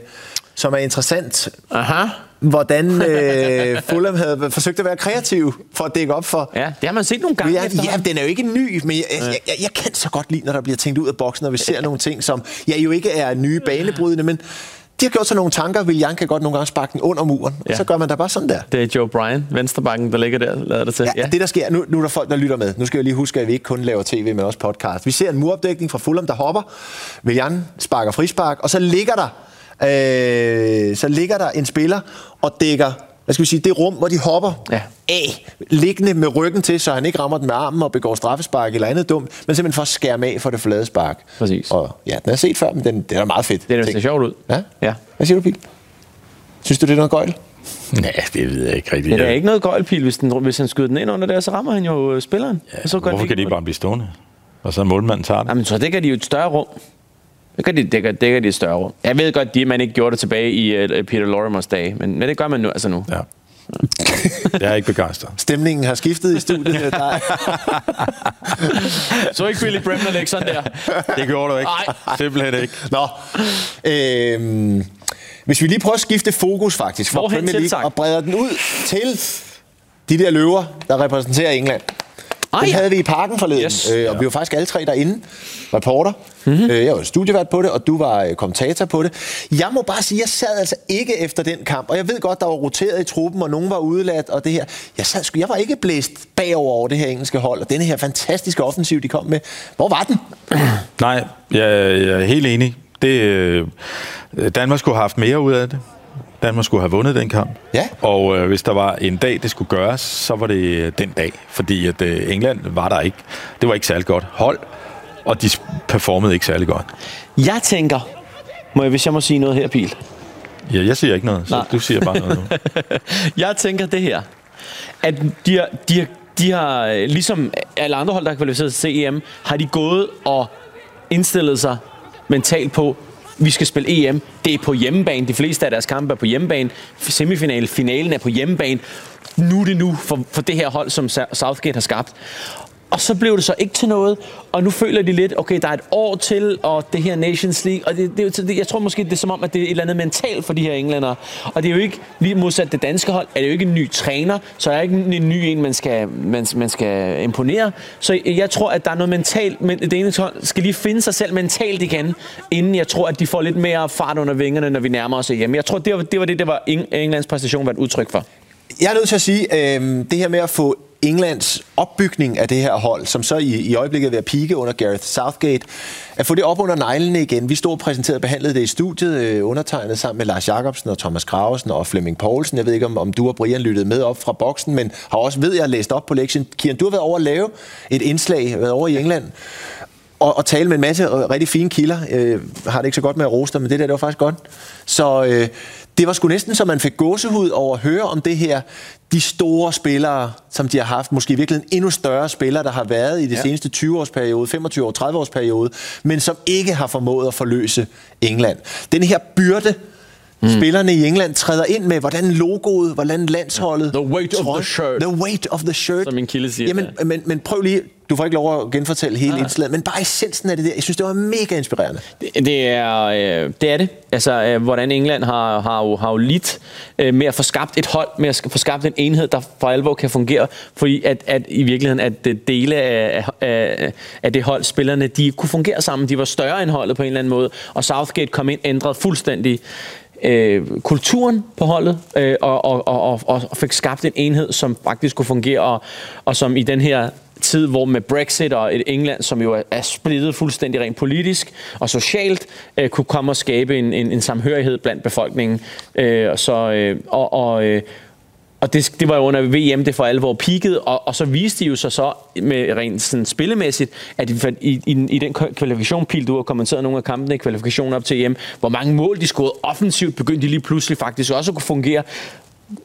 som er interessant. Aha. Hvordan øh, Fulham havde forsøgt at være kreativ for at dække op for... Ja, det har man set nogle gange Ja, ja, den er jo ikke ny, men jeg, jeg, jeg, jeg kan så godt lide, når der bliver tænkt ud af boksen, når vi ser nogle ting, som ja, jo ikke er nye banebrydende, men de har gjort sig nogle tanker. William kan godt nogle gange sparke den under muren, ja. Ja. og så gør man da bare sådan der. Det er Joe Bryan, venstrebakken, der ligger der, lader det til. Ja, ja. Det, der sker, nu, nu er der folk, der lytter med. Nu skal jeg lige huske, at vi ikke kun laver tv, men også podcast. Vi ser en muropdækning fra Fulham, der hopper. William sparker frispark, og så ligger der, øh, så ligger der en spiller og dækker hvad skal vi sige, det rum, hvor de hopper Ja. af, liggende med ryggen til, så han ikke rammer den med armen og begår straffespark eller andet dumt, men simpelthen for at skærme af for det flade spark. Præcis. Og ja, den er set før, men den, den er meget fedt. Det er ser sjovt ud. Ja? ja. Hvad siger du, Pil? Synes du, det er noget gøjl? Nej, det ved jeg ikke rigtigt. Men der er ikke noget gøjlpil, hvis, den, hvis han skyder den ind under der, så rammer han jo øh, spilleren. Ja, og så hvorfor det kan de ikke bare blive stående? Og så målmanden tager den. Jamen, så dækker de jo et større rum. Det gør de, dækker, dækker de større rum. Jeg ved godt, at man ikke gjorde det tilbage i uh, Peter Lorimers dage, men, men det gør man nu. Altså nu. Ja. Jeg er ikke begejstret. Stemningen har skiftet i studiet. Der er, Så ikke Billy Bremner lægge sådan der. Det gjorde du ikke. Nej. Simpelthen ikke. Nå, øhm, Hvis vi lige prøver at skifte fokus faktisk fra Hvorhen Premier League og breder den ud til de der løver, der repræsenterer England. Ah, Den ja. havde vi i parken forleden, Yes. øh, og vi var faktisk alle tre derinde, reporter. Mm-hmm. Øh, jeg var studievært på det, og du var øh, kommentator på det. Jeg må bare sige, jeg sad altså ikke efter den kamp, og jeg ved godt, der var roteret i truppen, og nogen var udeladt, og det her. Jeg, sad, jeg var ikke blæst bagover over det her engelske hold, og denne her fantastiske offensiv, de kom med. Hvor var den? Nej, jeg, jeg er helt enig. Det, øh, Danmark skulle have haft mere ud af det. Danmark skulle have vundet den kamp. Ja. Og øh, hvis der var en dag, det skulle gøres, så var det øh, den dag. Fordi at øh, England var der ikke. Det var ikke særlig godt hold, og de performede ikke særlig godt. Jeg tænker, må jeg, hvis jeg må sige noget her, Pil. Ja, jeg siger ikke noget, så Nej. du siger bare noget nu. Jeg tænker det her, at de har, de har, de har øh, ligesom alle andre hold, der har kvalificeret til EM, har de gået og indstillet sig mentalt på, vi skal spille EM. Det er på hjemmebane. De fleste af deres kampe er på hjemmebane. Semifinalen, finalen er på hjemmebane. Nu er det nu for, for det her hold, som Southgate har skabt. Og så blev det så ikke til noget, og nu føler de lidt, okay, der er et år til, og det her Nations League, og det, det, det, jeg tror måske, det er som om, at det er et eller andet mentalt for de her englænder. Og det er jo ikke, lige modsat det danske hold, er det jo ikke en ny træner, så er det ikke en, ny en, man skal, man, man skal imponere. Så jeg tror, at der er noget mentalt, men det ene hold skal lige finde sig selv mentalt igen, inden jeg tror, at de får lidt mere fart under vingerne, når vi nærmer os hjem. Jeg tror, det var det, var det, det var Englands præstation var et udtryk for. Jeg er nødt til at sige, øh, det her med at få Englands opbygning af det her hold, som så i, i øjeblikket er ved at pike under Gareth Southgate, at få det op under neglene igen. Vi stod og præsenterede og behandlede det i studiet, øh, undertegnet sammen med Lars Jacobsen og Thomas Gravesen og Flemming Poulsen. Jeg ved ikke, om, om du og Brian lyttede med op fra boksen, men har også, ved jeg, læst op på lektien. Kieran, du har været over at lave et indslag, været over i England, og, og tale med en masse rigtig fine kilder. Øh, har det ikke så godt med at dig, men det der, det var faktisk godt. Så øh, det var sgu næsten, så man fik gåsehud over at høre om det her. De store spillere, som de har haft, måske i virkeligheden endnu større spillere, der har været i det ja. seneste 20-årsperiode, 25 år, 30 års periode, men som ikke har formået at forløse England. Den her byrde, Mm. Spillerne i England træder ind med, hvordan logoet, hvordan landsholdet... The weight of the shirt. The weight of the shirt. Som min kilde siger, Jamen, ja. men, men prøv lige, du får ikke lov at genfortælle hele indslaget, men bare essensen af det der, jeg synes, det var mega inspirerende. Det, det, er, øh, det er det. Altså, øh, hvordan England har, har, jo, har jo lidt øh, med at få skabt et hold, med at få skabt en enhed, der for alvor kan fungere. Fordi at, at i virkeligheden, at dele af, af, af det hold, spillerne, de kunne fungere sammen. De var større end holdet på en eller anden måde. Og Southgate kom ind, ændrede fuldstændig øh, kulturen på holdet, øh, og, og, og, og, og fik skabt en enhed, som faktisk kunne fungere, og, og som i den her tid, hvor med Brexit og et England, som jo er, er splittet fuldstændig rent politisk og socialt, øh, kunne komme og skabe en, en, en samhørighed blandt befolkningen. Øh, og, så, øh, og, og, øh, og det, det var jo under VM, det for alvor peakede, og, og så viste de jo sig så med rent sådan spillemæssigt, at i, i, i, den kvalifikationpil, du har kommenteret nogle af kampene i kvalifikationen op til EM, hvor mange mål de scorede offensivt, begyndte de lige pludselig faktisk også at kunne fungere.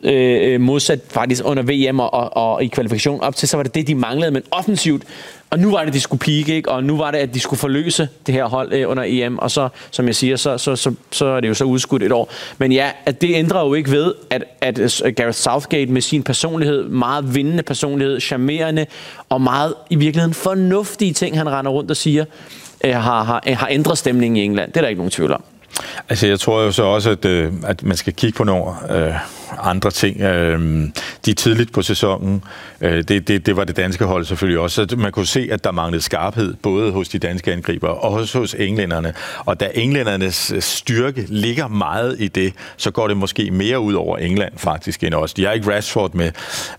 Øh, øh, modsat faktisk under VM og, og, og i kvalifikation op til, så var det det, de manglede, men offensivt. Og nu var det, de skulle pike, ikke? og nu var det, at de skulle forløse det her hold øh, under EM, og så, som jeg siger, så, så, så, så er det jo så udskudt et år. Men ja, at det ændrer jo ikke ved, at, at øh, Gareth Southgate med sin personlighed, meget vindende personlighed, charmerende og meget i virkeligheden fornuftige ting, han render rundt og siger, øh, har, har, øh, har ændret stemningen i England. Det er der ikke nogen tvivl om. Altså, jeg tror jo så også, at, øh, at man skal kigge på nogle øh, andre ting. Øh, de er tidligt på sæsonen. Øh, det, det, det var det danske hold selvfølgelig også. Så man kunne se, at der manglede skarphed, både hos de danske angriber og også hos englænderne. Og da englændernes styrke ligger meget i det, så går det måske mere ud over England faktisk end os. De er ikke Rashford med.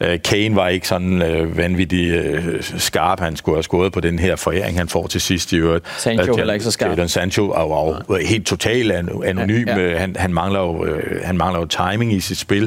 Øh, Kane var ikke sådan øh, vanvittig øh, skarp. Han skulle have skåret på den her foræring, han får til sidst i øvrigt. Sancho Øh, heller ikke så skarp. Jadon Sancho er jo helt totalt an- anonym. Ja, Ja. Han, han, mangler jo, øh, han mangler jo timing i sit spil.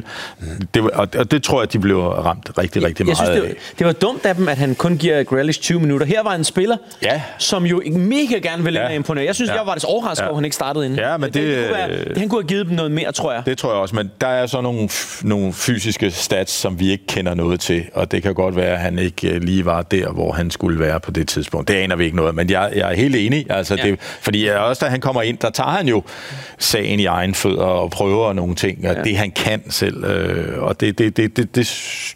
Det, var- og, og det tror jeg, de blev ramt rigtig, rigtig jeg meget synes, det, var, det var dumt af dem, at han kun giver Grealish 20 minutter. Her var en spiller, Ja. som jo mega gerne ville Ja. imponere. Jeg synes, ja. Jeg var det overrasket, Ja. over, at han ikke startede inden. Ja, men det- det, kunne være, det, han kunne have givet dem noget mere, tror jeg. Det tror jeg også, men der er så nogle, nogle fysiske stats, som vi ikke kender noget til, og det kan godt være, at han ikke øh, lige var der, hvor han skulle være på det tidspunkt. Det aner vi ikke noget, men jeg, jeg er helt enig. Altså, Ja. det, fordi også da han kommer ind, der tager han jo sagen i egen fødder og prøver nogle ting, og ja. det han kan selv, øh, og det, det, det, det, det,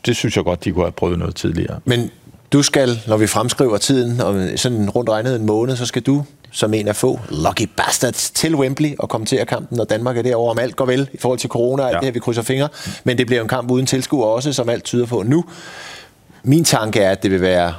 det synes jeg godt, de kunne have prøvet noget tidligere. Men du skal, når vi fremskriver tiden, om sådan rundt regnet en måned, så skal du som en af få lucky bastards til Wembley og kommentere kampen, når Danmark er derovre, om alt går vel i forhold til corona og alt Ja. det her, vi krydser fingre. Men det bliver en kamp uden tilskuer også, som alt tyder på nu. Min tanke er, at det vil være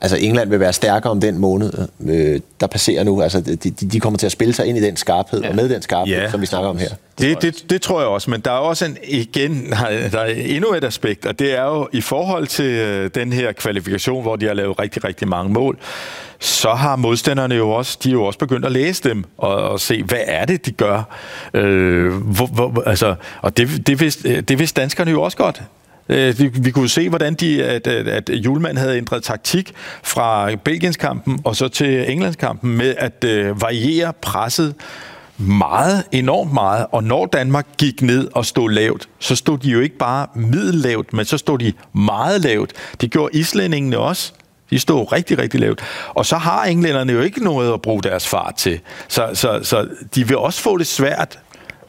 Altså England vil være stærkere om den måned, øh, der passerer nu. Altså de, de kommer til at spille sig ind i den skarphed, ja. og med den skarphed, ja. som vi snakker om her. Det, det, det tror jeg også, men der er også en, igen, der er endnu et aspekt, og det er jo i forhold til øh, den her kvalifikation, hvor de har lavet rigtig, rigtig mange mål, så har modstanderne jo også, de er jo også begyndt at læse dem og, og se, hvad er det, de gør. Øh, hvor, hvor, altså, og det, det, vidste, det vidste danskerne jo også godt. Øh, vi vi kunne se, hvordan de, at, at, at Julemand havde ændret taktik fra Belgienskampen og så til Englandskampen med at øh, variere presset meget, enormt meget. Og når Danmark gik ned og stod lavt, så stod de jo ikke bare middellavt, men så stod de meget lavt. Det gjorde islændingene også. De stod rigtig, rigtig lavt. Og så har englænderne jo ikke noget at bruge deres fart til. Så, så, så de vil også få det svært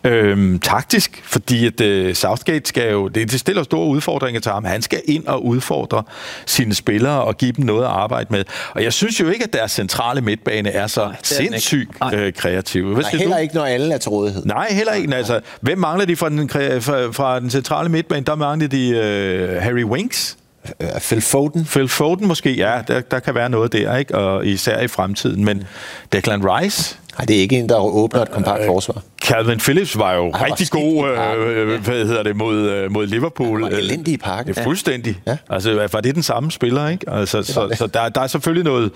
Øhm, taktisk, fordi at øh, Southgate skal jo, det, det stiller store udfordringer til ham. Han skal ind og udfordre sine spillere og give dem noget at arbejde med. Og jeg synes jo ikke, at deres centrale midtbane er så Nej, er sindssygt Nej. øh, kreativ. Hvad Nej, siger heller du? ikke, når alle er til rådighed. Nej, heller ikke. Altså, hvem mangler de fra den, fra, fra den centrale midtbane? Der mangler de øh, Harry Winks. Øh, Phil Foden, Phil Foden måske, ja, der, der kan være noget der, ikke? Og især i fremtiden. Men Declan Rice, Nej, det er ikke en, der åbner et kompakt forsvar. Calvin Phillips var jo var rigtig skidt god parken. øh, hvad hedder det, mod, øh, mod Liverpool. Han var elendig i parken. Ja, fuldstændig. Ja. Ja. Altså, var det den samme spiller, ikke? Altså, var så, det. så der, der er selvfølgelig noget,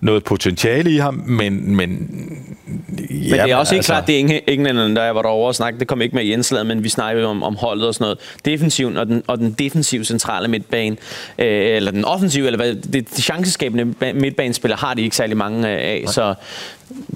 noget potentiale i ham, men... Men, Men det er også helt klart, det er eng- englænderne, der jeg var derovre og snakke. Det kom ikke med i indslaget, men vi snakker jo om, om holdet og sådan noget. Defensiven og den, og den defensive centrale midtbane, øh, eller den offensive, eller hvad, det, de chanceskabende ba- midtbanespillere har de ikke særlig mange øh, af, så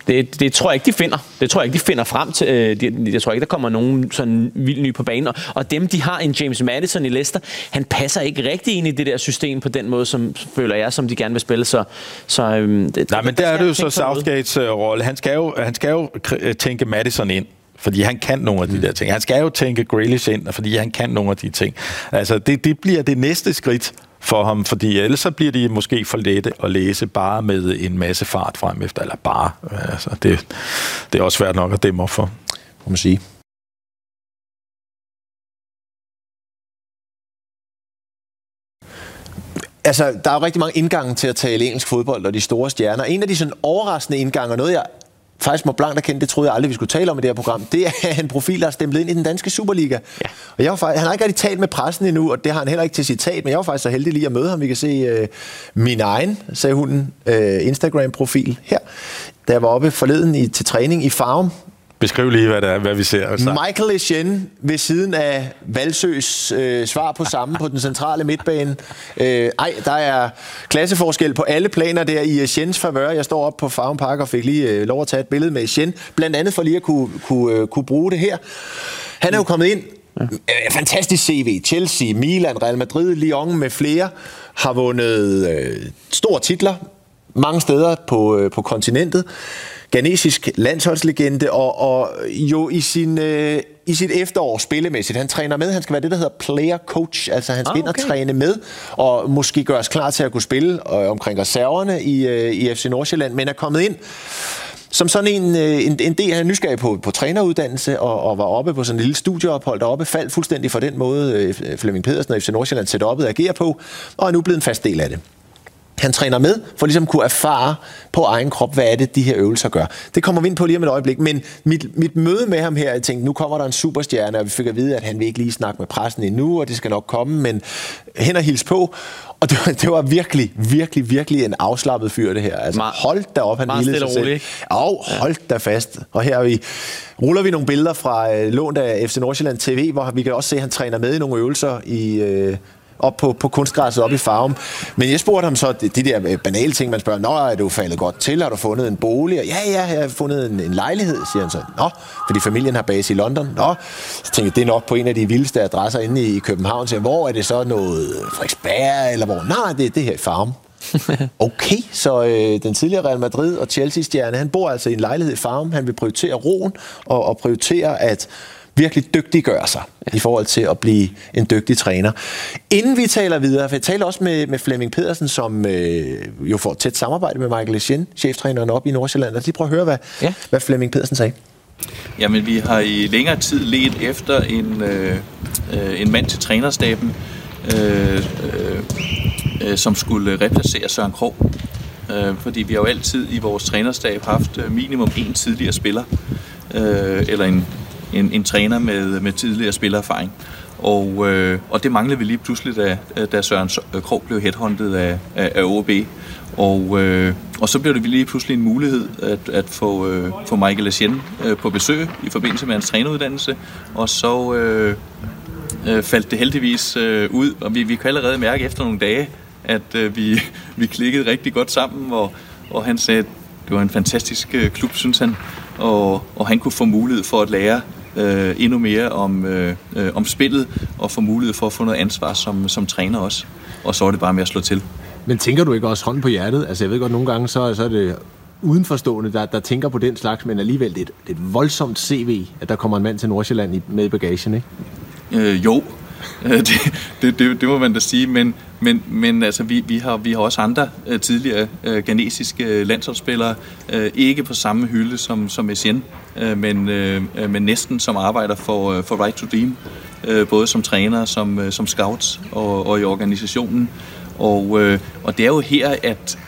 det, det tror jeg ikke, de finder. Det tror jeg ikke, de finder frem til. Øh, de, jeg tror ikke, der kommer nogen sådan vild ny på banen. Og, og dem, de har en James Madison i Leicester, han passer ikke rigtig ind i det der system på den måde, som føler jeg, som de gerne vil spille. Så, så øhm, det, Nej, men der der er det jo så. Southgates øh, rolle. Han skal jo, han skal jo øh, tænke Madison ind. Fordi han kan nogle af de der ting. Han skal jo tænke Grealish ind, fordi han kan nogle af de ting. Altså, det, det bliver det næste skridt for ham, fordi ellers så bliver de måske for lette at læse bare med en masse fart frem efter, eller bare. Altså, det, det er også svært nok at dæmme op for. må man sige. Altså, der er jo rigtig mange indgange til at tale engelsk fodbold og de store stjerner. En af de sådan overraskende indgange, og noget jeg faktisk må blankt erkende, det troede jeg aldrig, vi skulle tale om i det her program, det er en profil, der er stemplet ind i den danske Superliga. Ja. Og jeg var faktisk, han har ikke rigtig talt med pressen endnu, og det har han heller ikke til citat, men jeg var faktisk så heldig lige at møde ham. Vi kan se uh, min egen, sagde hunden, uh, Instagram-profil her, da jeg var oppe forleden i, til træning i Farum, Beskriv lige, hvad, det er, hvad vi ser. Så. Michael Essien ved siden af Valsøs øh, svar på samme på den centrale midtbane. Øh, ej, der er klasseforskel på alle planer der i Essiens favør. Jeg står op på Farm Park og fik lige øh, lov at tage et billede med Essien, blandt andet for lige at kunne, kunne, øh, kunne bruge det her. Han er jo kommet ind. Ja. Fantastisk CV. Chelsea, Milan, Real Madrid, Lyon med flere har vundet øh, store titler mange steder på, øh, på kontinentet. Ghanesisk landsholdslegende, og, og jo i, sin, øh, i sit efterår spillemæssigt. Han træner med, han skal være det, der hedder player coach, altså han skal Ah, ind og træne med, og måske gøres klar til at kunne spille øh, omkring reserverne i, øh, i FC Nordsjælland, men er kommet ind som sådan en, øh, en, en del, han er nysgerrig på, på træneruddannelse, og, og var oppe på sådan en lille studieophold deroppe, faldt fuldstændig for den måde, øh, Flemming Pedersen og FC Nordsjælland setup'et agerer på, og er nu blevet en fast del af det. Han træner med, for ligesom at kunne erfare på egen krop, hvad er det, de her øvelser gør. Det kommer vi ind på lige om et øjeblik, men mit, mit møde med ham her, jeg tænkte, nu kommer der en superstjerne, og vi fik at vide, at han vil ikke lige snakke med pressen endnu, og det skal nok komme, men hen og hils på. Og det var, det var virkelig, virkelig, virkelig en afslappet fyr, det her. Altså, hold da op, han hvilede sig selv. Og hold da fast. Og her er vi, ruller vi nogle billeder fra øh, lånt af FC Nordsjælland TV, hvor vi kan også se, at han træner med i nogle øvelser i... Øh, op på, på kunstgræsset op i farven. Men jeg spurgte ham så, de, de der øh, banale ting, man spørger, Nå, er du faldet godt til? Har du fundet en bolig? Og, ja, ja, jeg har fundet en, en lejlighed, siger han så. Nå, fordi familien har base i London. Nå, så tænkte jeg, det er nok på en af de vildeste adresser inde i, i København. Så hvor er det så noget Frederiksberg, eller hvor? Nej, det, det er her i farven. Okay, så øh, den tidligere Real Madrid og Chelsea-stjerne, han bor altså i en lejlighed i Farm. Han vil prioritere roen og, og prioritere at virkelig dygtiggøre sig ja. i forhold til at blive en dygtig træner. Inden vi taler videre, for jeg taler også med, med Flemming Pedersen, som øh, jo får et tæt samarbejde med Michael Etienne, cheftræneren op i Nordsjælland. Lad os lige prøve at høre, hvad, ja. hvad Flemming Pedersen sagde. Jamen, vi har i længere tid let efter en, øh, øh, en mand til trænerstaben, øh, øh, øh, som skulle replacere Søren Krog. Øh, fordi vi har jo altid i vores trænerstab haft øh, minimum en tidligere spiller, øh, eller en, en, en træner med, med tidligere spillererfaring. Og, øh, og det manglede vi lige pludselig, da, da Søren øh, Krog blev headhunted af, af, af OB. Og, øh, og så blev det lige pludselig en mulighed at, at få, øh, få Michael Asien øh, på besøg i forbindelse med hans træneruddannelse. Og så øh, øh, faldt det heldigvis øh, ud, og vi, vi kan allerede mærke efter nogle dage, at øh, vi, vi klikkede rigtig godt sammen, og, og han sagde, at det var en fantastisk øh, klub, synes han, og, og han kunne få mulighed for at lære øh, endnu mere om, øh, øh om spillet, og få mulighed for at få noget ansvar som, som træner også. Og så var det bare med at slå til. Men tænker du ikke også hånden på hjertet? Altså jeg ved godt, nogle gange så, så er det udenforstående, der, der tænker på den slags, men alligevel det er et, det er et voldsomt CV, at der kommer en mand til Nordsjælland i, med i bagagen, ikke? Øh, jo, Øh, det, det, det, det må man da sige, men, men, men altså, vi, vi, har, vi har også andre uh, tidligere øh, uh, ghanesiske landsholdsspillere, uh, ikke på samme hylde som, som Essien, uh, men, uh, men næsten som arbejder for, uh, for Right to Dream, uh, både som træner, som, uh, som scouts og, og i organisationen. Og, øh, og det er jo her, at,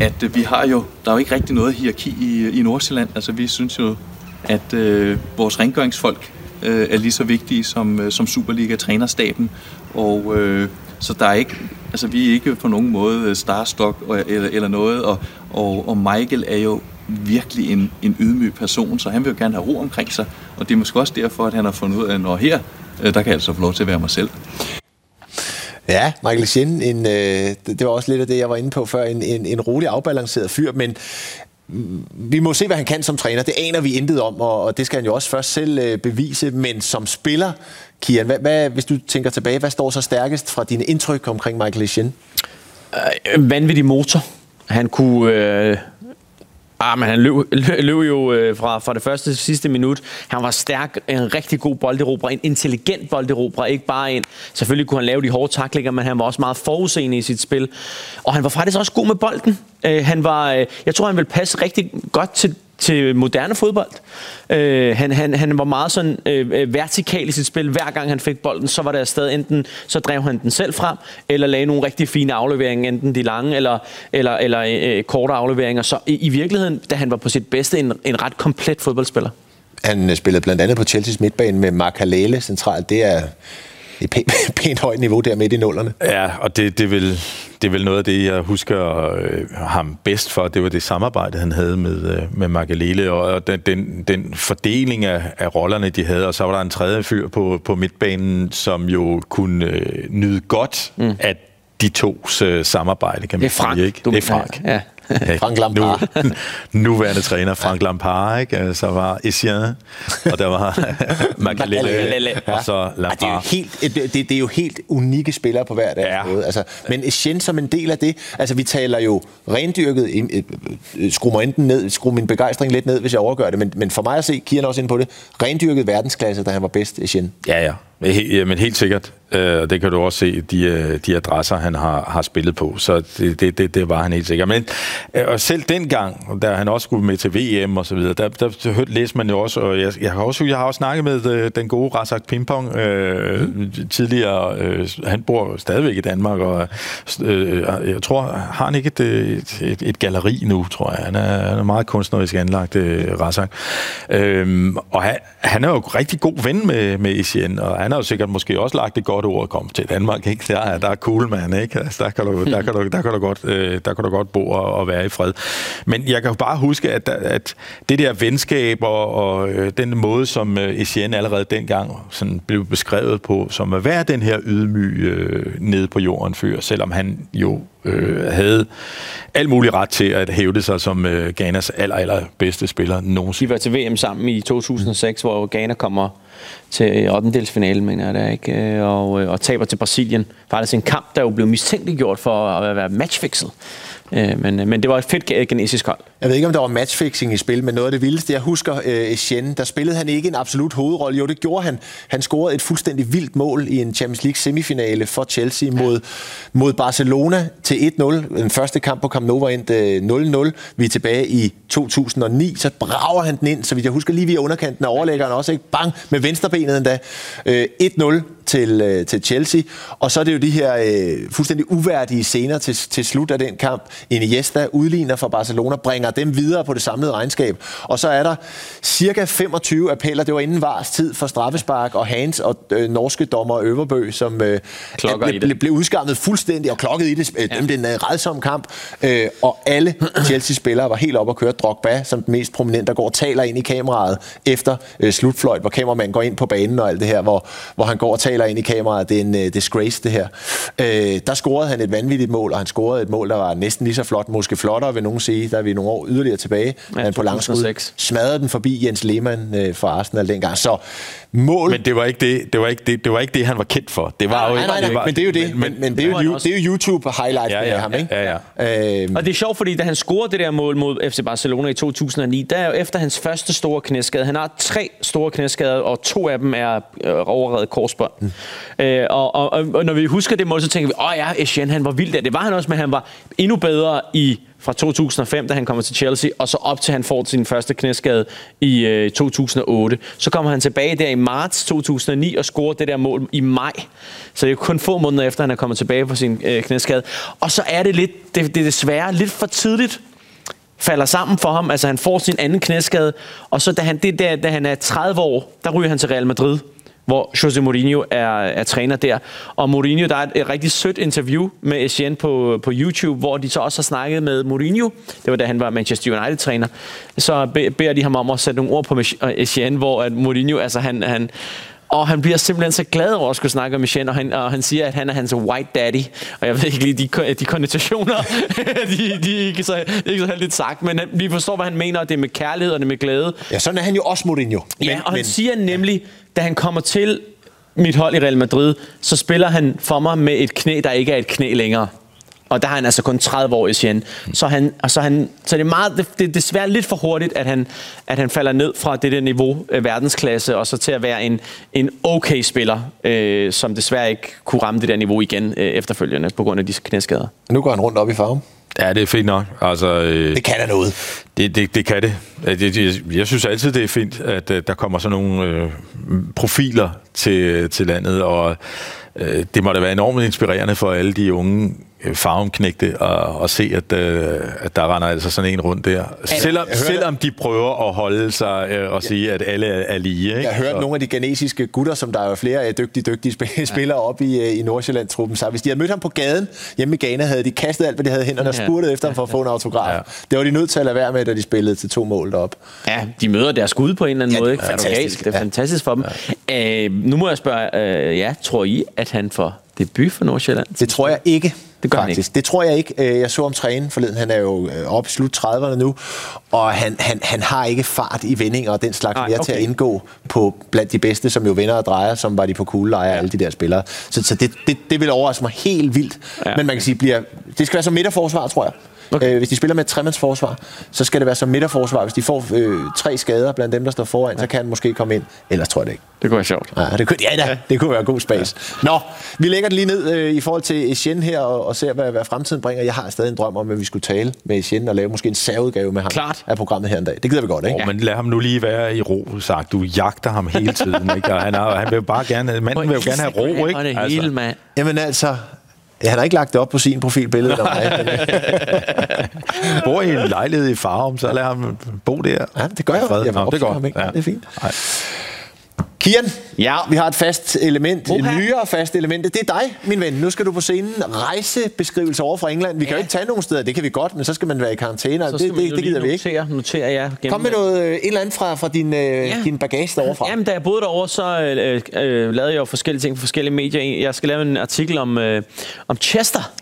at vi har jo, der er jo ikke rigtig noget hierarki i, i Nordsjælland. Altså vi synes jo, at øh, vores rengøringsfolk øh, er lige så vigtige som, øh, som Superliga-trænerstaben. Og øh, så der er ikke, altså vi er ikke på nogen måde øh, starstock eller, eller noget, og, og, og Michael er jo virkelig en, en ydmyg person, så han vil jo gerne have ro omkring sig, og det er måske også derfor, at han har fundet ud af, at når her, øh, der kan jeg altså få lov til at være mig selv. Ja, Michael Shin, en, øh, det var også lidt af det, jeg var inde på før, en, en, en rolig afbalanceret fyr, men vi må se, hvad han kan som træner. Det aner vi intet om, og, og det skal han jo også først selv øh, bevise. Men som spiller, Kian, hvad, hvad, hvis du tænker tilbage, hvad står så stærkest fra dine indtryk omkring Michael Schien? Øh, vanvittig motor. Han kunne... Øh Ah, men han løb, løb jo øh, fra, fra det første til sidste minut. Han var stærk, en rigtig god bolderober, en intelligent bolderober, ikke bare en. Selvfølgelig kunne han lave de hårde taklinger, men han var også meget forudseende i sit spil. Og han var faktisk også god med bolden. Øh, han var, øh, jeg tror, han ville passe rigtig godt til, til moderne fodbold. Øh, han, han, han var meget sådan øh, øh, vertikal i sit spil. Hver gang han fik bolden, så var der stadig enten, så drev han den selv frem, eller lagde nogle rigtig fine afleveringer, enten de lange eller, eller, eller øh, korte afleveringer. Så i, i virkeligheden, da han var på sit bedste, en, en ret komplet fodboldspiller. Han øh, spillede blandt andet på Chelsea's midtbane med Mark Halele centralt. Det er et pænt, pænt højt niveau der midt i nullerne. Ja, og det, det, vil, det er vel noget af det, jeg husker øh, ham bedst for. Det var det samarbejde, han havde med, øh, med Margalele, og den, den, den fordeling af, af rollerne, de havde. Og så var der en tredje fyr på, på midtbanen, som jo kunne øh, nyde godt mm. at de tos øh, samarbejde, kan man sige. Det er Frank, ikke? Det er Frank. Ja. Frank Lampard. Nu, nuværende træner Frank Lampard, ikke? Så var Essien, og der var Makalele, og så Lampard. det, er jo helt, det, det, er jo helt unikke spillere på hver deres ja. måde. Altså, men Essien som en del af det, altså vi taler jo rendyrket, skru mig enten ned, skru min begejstring lidt ned, hvis jeg overgør det, men, men for mig at se, Kian også ind på det, rendyrket verdensklasse, da han var bedst, Essien. Ja, ja. Men helt sikkert. Øh, det kan du også se, de, øh, de adresser, han har, har spillet på. Så det, det, det, var han helt sikkert. Men øh, Øh, og selv dengang, da han også skulle med til VM og så videre, der, der hørte, læste man jo også, og jeg, jeg, har også, jeg har også snakket med øh, den gode Razak Pimpong øh, mm. tidligere. Øh, han bor stadigvæk i Danmark, og øh, jeg tror, har han ikke et, et, et, et galleri nu, tror jeg. Han er, han er meget kunstnerisk anlagt, øh, Razak. Øh, og han, han er jo rigtig god ven med, med Etienne, og han har jo sikkert måske også lagt et godt ord at komme til Danmark. Ikke? Der, er, der er cool, man. Ikke? Altså, der, kan du, der, kan du, der, kan du godt, øh, der kan du godt bo og, og være i fred. Men jeg kan jo bare huske, at, at det der venskab og, og øh, den måde, som øh, Etienne allerede dengang sådan blev beskrevet på, som at være den her ydmyge øh, nede på jorden før, selvom han jo øh, havde alt mulig ret til at hævde sig som øh, Ghanas aller, aller bedste spiller nogensinde. De var til VM sammen i 2006, hvor Ghana kommer til 8. mener jeg det ikke, øh, og, øh, og taber til Brasilien. Faktisk en kamp, der jo blev mistænkeliggjort for at være matchfixet. Øh, men, men det var et fedt genesisk hold. Jeg ved ikke, om der var matchfixing i spil, men noget af det vildeste, jeg husker Etienne, der spillede han ikke en absolut hovedrolle. Jo, det gjorde han. Han scorede et fuldstændig vildt mål i en Champions League semifinale for Chelsea mod, mod Barcelona til 1-0. Den første kamp på Camp Nou var endt 0-0. Vi er tilbage i 2009, så brager han den ind, så vidt jeg husker lige via underkanten af overlæggeren også, ikke? Bang, med venstrebenet endda. Øh, 1-0 til, uh, til Chelsea. Og så er det jo de her uh, fuldstændig uværdige scener til, til slut af den kamp. Iniesta udligner for Barcelona, bringer dem videre på det samlede regnskab. Og så er der cirka 25 appeller, det var inden vars tid for straffespark og Hans og øh, norske dommer Øverbø, som øh, ble, ble, blev udskammet fuldstændig og klokket i det. Øh, ja. Den øh, redsom kamp. Øh, og alle Chelsea-spillere var helt op at køre. Drogba som den mest prominente, der går og taler ind i kameraet efter øh, slutfløjt, hvor kameramanden går ind på banen og alt det her, hvor, hvor han går og taler ind i kameraet. Det er en øh, disgrace, det her. Øh, der scorede han et vanvittigt mål, og han scorede et mål, der var næsten lige så flot, måske flottere, vil nogen sige. Der er vi nogle år yderligere tilbage. Ja, han på langskud smadrede den forbi Jens Lehmann øh, fra Arsenal dengang. Så mål... Men det var ikke det, det, var ikke det, det, var ikke det han var kendt for. Det var nej, jo, nej, nej, nej, var, men det er jo det. Men, men det, er jo, det er jo YouTube-highlights ja, ja, med ham, ikke? Ja, ja. Øhm. Og det er sjovt, fordi da han scorede det der mål mod FC Barcelona i 2009, der er jo efter hans første store knæskade. Han har tre store knæskader, og to af dem er øh, overredet korsbånd. Mm. Øh, og, og, og, når vi husker det mål, så tænker vi, åh ja, Etienne, han var vild der. Det var han også, men han var endnu bedre i fra 2005, da han kommer til Chelsea, og så op til han får sin første knæskade i øh, 2008. Så kommer han tilbage der i marts 2009 og scorer det der mål i maj. Så det er kun få måneder efter, han er kommet tilbage på sin øh, knæskade. Og så er det lidt, det, det er desværre lidt for tidligt falder sammen for ham. Altså han får sin anden knæskade, og så da han, det der, da han er 30 år, der ryger han til Real Madrid hvor Jose Mourinho er, er træner der. Og Mourinho, der er et, et rigtig sødt interview med Essien på, på YouTube, hvor de så også har snakket med Mourinho. Det var da han var Manchester United-træner. Så beder de ham om at sætte nogle ord på Essien, hvor at Mourinho, altså han, han og han bliver simpelthen så glad over at skulle snakke med Etienne, og han, og han siger, at han er hans white daddy. Og jeg ved ikke lige, de, de konnotationer, de, de er ikke så, ikke så heldigt sagt, men vi forstår, hvad han mener, og det er med kærlighed, og det er med glæde. Ja, sådan er han jo også Mourinho. Men, ja, og han men... siger nemlig, da han kommer til mit hold i Real Madrid, så spiller han for mig med et knæ, der ikke er et knæ længere. Og der har han altså kun 30 år i Sien. Så, han, altså han, så det er, meget, det, det er desværre lidt for hurtigt, at han, at han falder ned fra det der niveau, øh, verdensklasse, og så til at være en, en okay spiller, øh, som desværre ikke kunne ramme det der niveau igen øh, efterfølgende, på grund af disse knæskader. Nu går han rundt op i farven. Ja, det er fint nok. Altså, øh, det kan da noget. Det, det, det kan det. Jeg, jeg, jeg synes altid, det er fint, at, at der kommer sådan nogle øh, profiler til, til landet, og øh, det må da være enormt inspirerende for alle de unge Øh, farveknægte og, og se, at, øh, at der render altså sådan en rundt der. Selvom, selvom de prøver at holde sig øh, og sige, at alle er lige. Ikke? Jeg har hørt så. nogle af de genesiske gutter, som der er flere af dygtige, dygtige spillere op i, øh, i Nordsjælland-truppen, så hvis de havde mødt ham på gaden hjemme i Ghana, havde de kastet alt, hvad de havde i hænderne og spurgt efter ham for at få en autograf. Ja. Det var de nødt til at lade være med, da de spillede til to mål derop. Ja, de møder deres skud på en eller anden ja, måde. Ikke? Fantastisk. Det er fantastisk for dem. Ja. Øh, nu må jeg spørge, øh, ja, tror I, at han får debut for Nordsjælland? Det tror jeg ikke. Det gør faktisk. Det tror jeg ikke. Øh, jeg så ham træne forleden. Han er jo øh, oppe i slut 30'erne nu, og han, han, han har ikke fart i vendinger og den slags mere okay. til at indgå på blandt de bedste, som jo vinder og drejer, som var de på kugleleje ja. alle de der spillere. Så, så det, det, det vil overraske mig helt vildt. Ja. Men man kan sige, bliver, det skal være som midterforsvar, tror jeg. Okay. Øh, hvis de spiller med et tremandsforsvar, så skal det være som midterforsvar. Hvis de får øh, tre skader blandt dem, der står foran, ja. så kan han måske komme ind. Ellers tror jeg det ikke. Det kunne være sjovt. Ja, det kunne, ja, da, det kunne være god space. Ja. Nå, vi lægger det lige ned øh, i forhold til Etienne her, og, og ser, hvad, hvad fremtiden bringer. Jeg har stadig en drøm om, at vi skulle tale med Etienne og lave måske en særudgave med ham Klart. af programmet her en dag. Det gider vi godt, ikke? Oh, men lad ham nu lige være i ro, sagt. Du jagter ham hele tiden, ikke? Og han, er, han vil bare gerne, manden vil jo gerne have ro, ikke? Det hele, mand. Jamen altså, Ja, han har ikke lagt det op på sin profilbillede. Der Bor i en lejlighed i Farum, så lad ham bo der. Ja, det gør jeg. Jeg Nå, det, går. Ham, ikke? Ja. det er fint. Nej. Kian, ja. vi har et fast element, et nyere fast element. Det er dig, min ven. Nu skal du på scenen. Rejsebeskrivelse over fra England. Vi kan ja. jo ikke tage nogen steder, det kan vi godt, men så skal man være i karantæne. Det, det, det, det gider vi ikke. Notere, notere ja, Kom med noget, øh, et eller andet fra, fra din, øh, ja. din bagage derovre. Jamen, da jeg boede derovre, så øh, øh, lavede jeg jo forskellige ting for forskellige medier. Jeg skal lave en artikel om, øh, om Chester.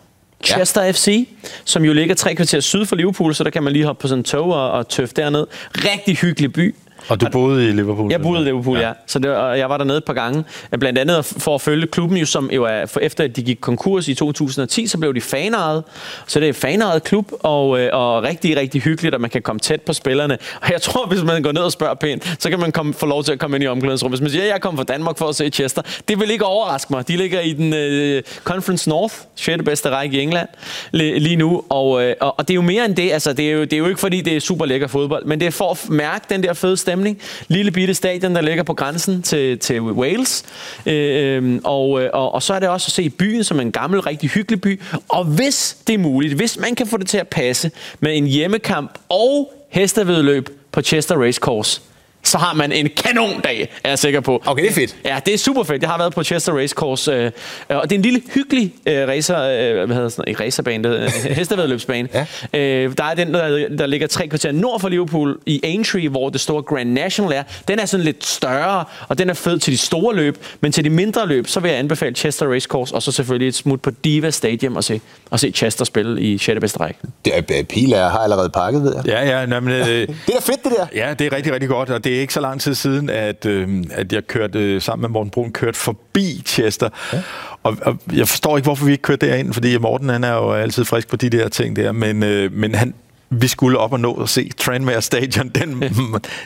Chester ja. FC, som jo ligger tre kvarter syd for Liverpool, så der kan man lige hoppe på sådan en tog og, og tøf derned. Rigtig hyggelig by. Og du boede i Liverpool? Jeg boede i Liverpool, ja. ja. Så det, og jeg var dernede et par gange. Blandt andet for at følge klubben, jo, som jo er, for efter at de gik konkurs i 2010, så blev de fanejet. Så det er fanejet klub, og, øh, og rigtig, rigtig hyggeligt, at man kan komme tæt på spillerne. Og jeg tror, hvis man går ned og spørger pænt, så kan man komme, få lov til at komme ind i omklædningsrummet. Hvis man siger, at jeg kommer fra Danmark for at se Chester, det vil ikke overraske mig. De ligger i den uh, Conference North, 6. bedste række i England lige nu. Og, uh, og, og det er jo mere end det. Altså, det, er jo, det er jo ikke, fordi det er super lækker fodbold, men det er for at mærke den der fede stemning. Lille bitte stadion, der ligger på grænsen til, til Wales. Øh, øhm, og, øh, og, og så er det også at se byen som en gammel, rigtig hyggelig by. Og hvis det er muligt, hvis man kan få det til at passe med en hjemmekamp og hestevedløb på Chester Racecourse, så har man en kanondag, er jeg sikker på. Okay, det er fedt. Ja, det er super fedt. Jeg har været på Chester Racecourse, øh, og det er en lille hyggelig øh, racer, øh, hvad hedder sådan, ikke racerbane, det øh, hestevedløbsbane. ja. øh, der er den, der, der ligger tre kvarter nord for Liverpool i Aintree, hvor det store Grand National er. Den er sådan lidt større, og den er fed til de store løb, men til de mindre løb, så vil jeg anbefale Chester Racecourse, og så selvfølgelig et smut på Diva Stadium og se, og se Chester spille i 6. bedste række. Det er, Pil er, har allerede pakket, ved jeg. Ja, ja. Nemlig, øh, det er fedt, det der. Ja, det er rigtig, rigtig godt, og det er ikke så lang tid siden, at, øh, at jeg kørte øh, sammen med Morten Brun, kørte forbi Chester. Ja. Og, og jeg forstår ikke, hvorfor vi ikke kørte derind, fordi Morten han er jo altid frisk på de der ting der, men, øh, men han, vi skulle op og nå at se Tranmere Stadion den,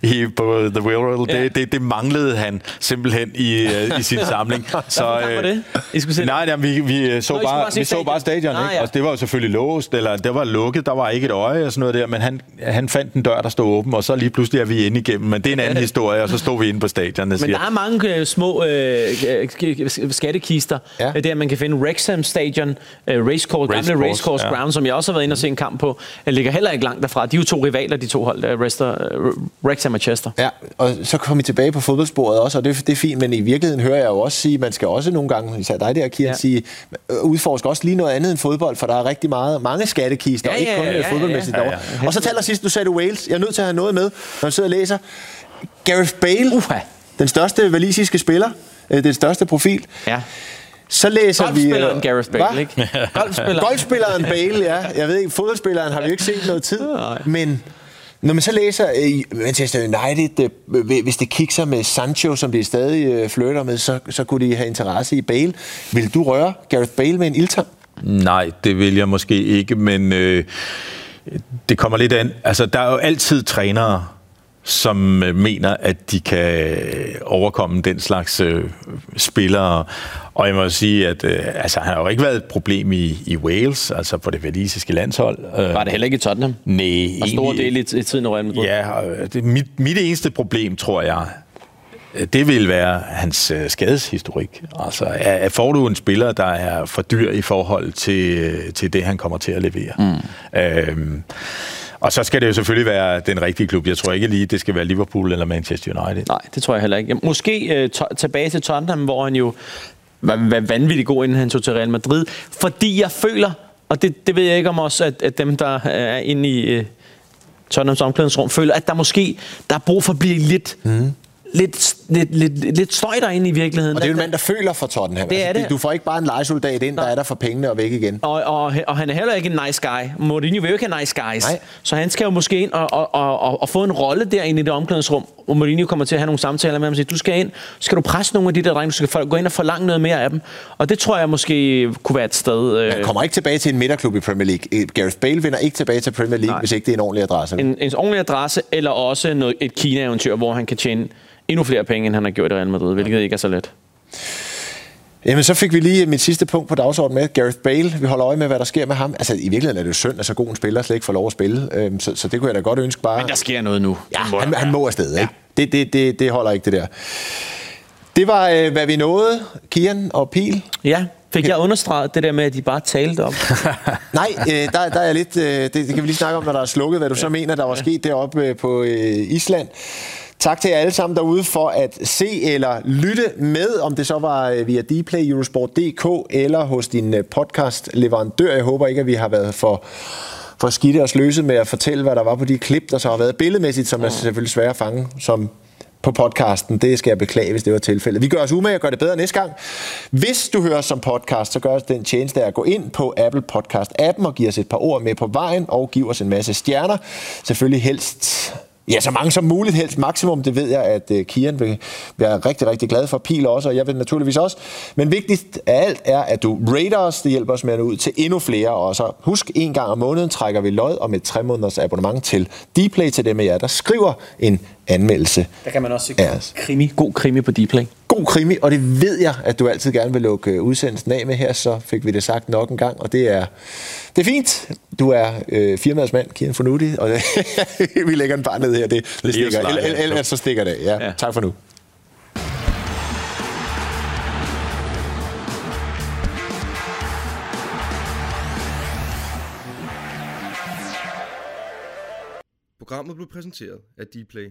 i, på The Railroad. Ja. Det, det, det manglede han simpelthen i, uh, i sin samling. Så, var det? I skulle se nej, nej, vi, vi så Nå, bare, bare vi så bare stadion, ah, ikke? Ja. og det var jo selvfølgelig låst, eller det var lukket, der var ikke et øje og sådan noget der, men han, han fandt en dør, der stod åben, og så lige pludselig er vi inde igennem, men det er en anden historie, og så stod vi inde på stadion. Men siger, der er mange små uh, skattekister, ja. der man kan finde Wrexham Stadion, uh, Racecourse, Race gamle Racecourse ja. Ground, som jeg også har været inde og se en kamp på, ligger heller ikke langt derfra. De er jo to rivaler, de to hold, uh, Rester, Wrexham og Chester. Ja, og så kommer vi tilbage på fodboldsporet også, og det, det er fint, men i virkeligheden hører jeg jo også sige, man skal også nogle gange, især dig der, Kian, ja. sige, udforske også lige noget andet end fodbold, for der er rigtig meget, mange skattekister, ja, ja, ikke kun ja, ja, fodboldmæssigt ja, ja, ja, ja. Og så taler sidst, du sagde du Wales. Jeg er nødt til at have noget med, når jeg sidder og læser. Gareth Bale, uh-huh. den største valisiske spiller, den største profil. Ja. Så læser Golfspilleren vi... Gareth Bale, Hva? ikke? Golfspilleren. Golfspilleren Bale, ja. Jeg ved ikke, fodboldspilleren har vi ikke set noget tid. Men når man så læser i Manchester United, hvis det kigger med Sancho, som de stadig flytter med, så, så kunne de have interesse i Bale. Vil du røre Gareth Bale med en ildtang? Nej, det vil jeg måske ikke, men øh, det kommer lidt an. Altså, der er jo altid trænere, som mener, at de kan overkomme den slags øh, spillere. Og jeg må sige, at øh, altså, han har jo ikke været et problem i, i Wales, altså på det valisiske landshold. Var det heller ikke i Tottenham? Nej. Og stor del i, i tiden Madrid? Ja, det, mit, mit eneste problem, tror jeg, det vil være hans øh, skadeshistorik. Altså, er, får du en spiller, der er for dyr i forhold til, til det, han kommer til at levere? Mm. Øhm, og så skal det jo selvfølgelig være den rigtige klub. Jeg tror ikke lige, det skal være Liverpool eller Manchester United. Nej, det tror jeg heller ikke. Måske øh, tilbage til Tottenham, hvor han jo var, var vanvittigt god, inden han tog til Real Madrid. Fordi jeg føler, og det, det ved jeg ikke om også, at, at dem, der er inde i øh, Tottenhams omklædningsrum, føler, at der måske der er brug for at blive lidt... Mm lidt, lidt, lidt, lidt støj derinde i virkeligheden. Og det er jo en mand, der føler for Tottenham. Det er altså, det. Du får ikke bare en legesoldat ind, der er der for pengene og væk igen. Og, og, og han er heller ikke en nice guy. Mourinho vil jo ikke have nice guys. Nej. Så han skal jo måske ind og, og, og, og, og få en rolle derinde i det omklædningsrum. Og Mourinho kommer til at have nogle samtaler med ham og sige, du skal ind, skal du presse nogle af de der drenge, du skal gå ind og forlange noget mere af dem. Og det tror jeg måske kunne være et sted. Øh... Han kommer ikke tilbage til en midterklub i Premier League. Gareth Bale vinder ikke tilbage til Premier League, Nej. hvis ikke det er en ordentlig adresse. En, en ordentlig adresse, eller også noget, et Kina-eventyr, hvor han kan tjene endnu flere penge, end han har gjort i Real Madrid, hvilket ikke er så let. Jamen, så fik vi lige mit sidste punkt på dagsordenen med Gareth Bale. Vi holder øje med, hvad der sker med ham. Altså, i virkeligheden er det jo synd, at så god en spiller slet ikke får lov at spille. Øhm, så, så det kunne jeg da godt ønske bare... Men der sker noget nu. Ja, han, han må afsted, ja. ikke? Det, det, det, det holder ikke, det der. Det var, øh, hvad vi nåede, Kian og Pil. Ja, Fik jeg understreget det der med, at de bare talte om? Nej, øh, der, der er lidt... Øh, det, det kan vi lige snakke om, når der er slukket, hvad du så mener, der var sket deroppe øh, på øh, Island. Tak til jer alle sammen derude for at se eller lytte med, om det så var øh, via Dplay, Eurosport.dk eller hos din øh, podcast leverandør. Jeg håber ikke, at vi har været for for skidte og sløse med at fortælle, hvad der var på de klip, der så har været billedmæssigt, som er selvfølgelig svært at fange som på podcasten. Det skal jeg beklage, hvis det var tilfældet. Vi gør os umage og gør det bedre næste gang. Hvis du hører os som podcast, så gør os den tjeneste at gå ind på Apple Podcast-appen og give os et par ord med på vejen og give os en masse stjerner. Selvfølgelig helst Ja, så mange som muligt, helst maksimum. Det ved jeg, at uh, Kian vil være rigtig, rigtig glad for. Pil også, og jeg vil naturligvis også. Men vigtigst af alt er, at du rater os. Det hjælper os med at nå ud til endnu flere. Og så husk, en gang om måneden trækker vi lod om et 3 måneders abonnement til Dplay til dem af jer, der skriver en anmeldelse. Der kan man også se. Krimi. God krimi på Dplay. God krimi, og det ved jeg, at du altid gerne vil lukke øh, udsendelsen af med her, så fik vi det sagt nok en gang, og det er, det er fint. Du er øh, firmadsmand, Kian Fornuti, og vi lægger den bare ned her. Det, det stikker, slege. el- el- ellers så stikker det af. Ja, ja. Ja. Tak for nu. Programmet blev præsenteret af Dplay.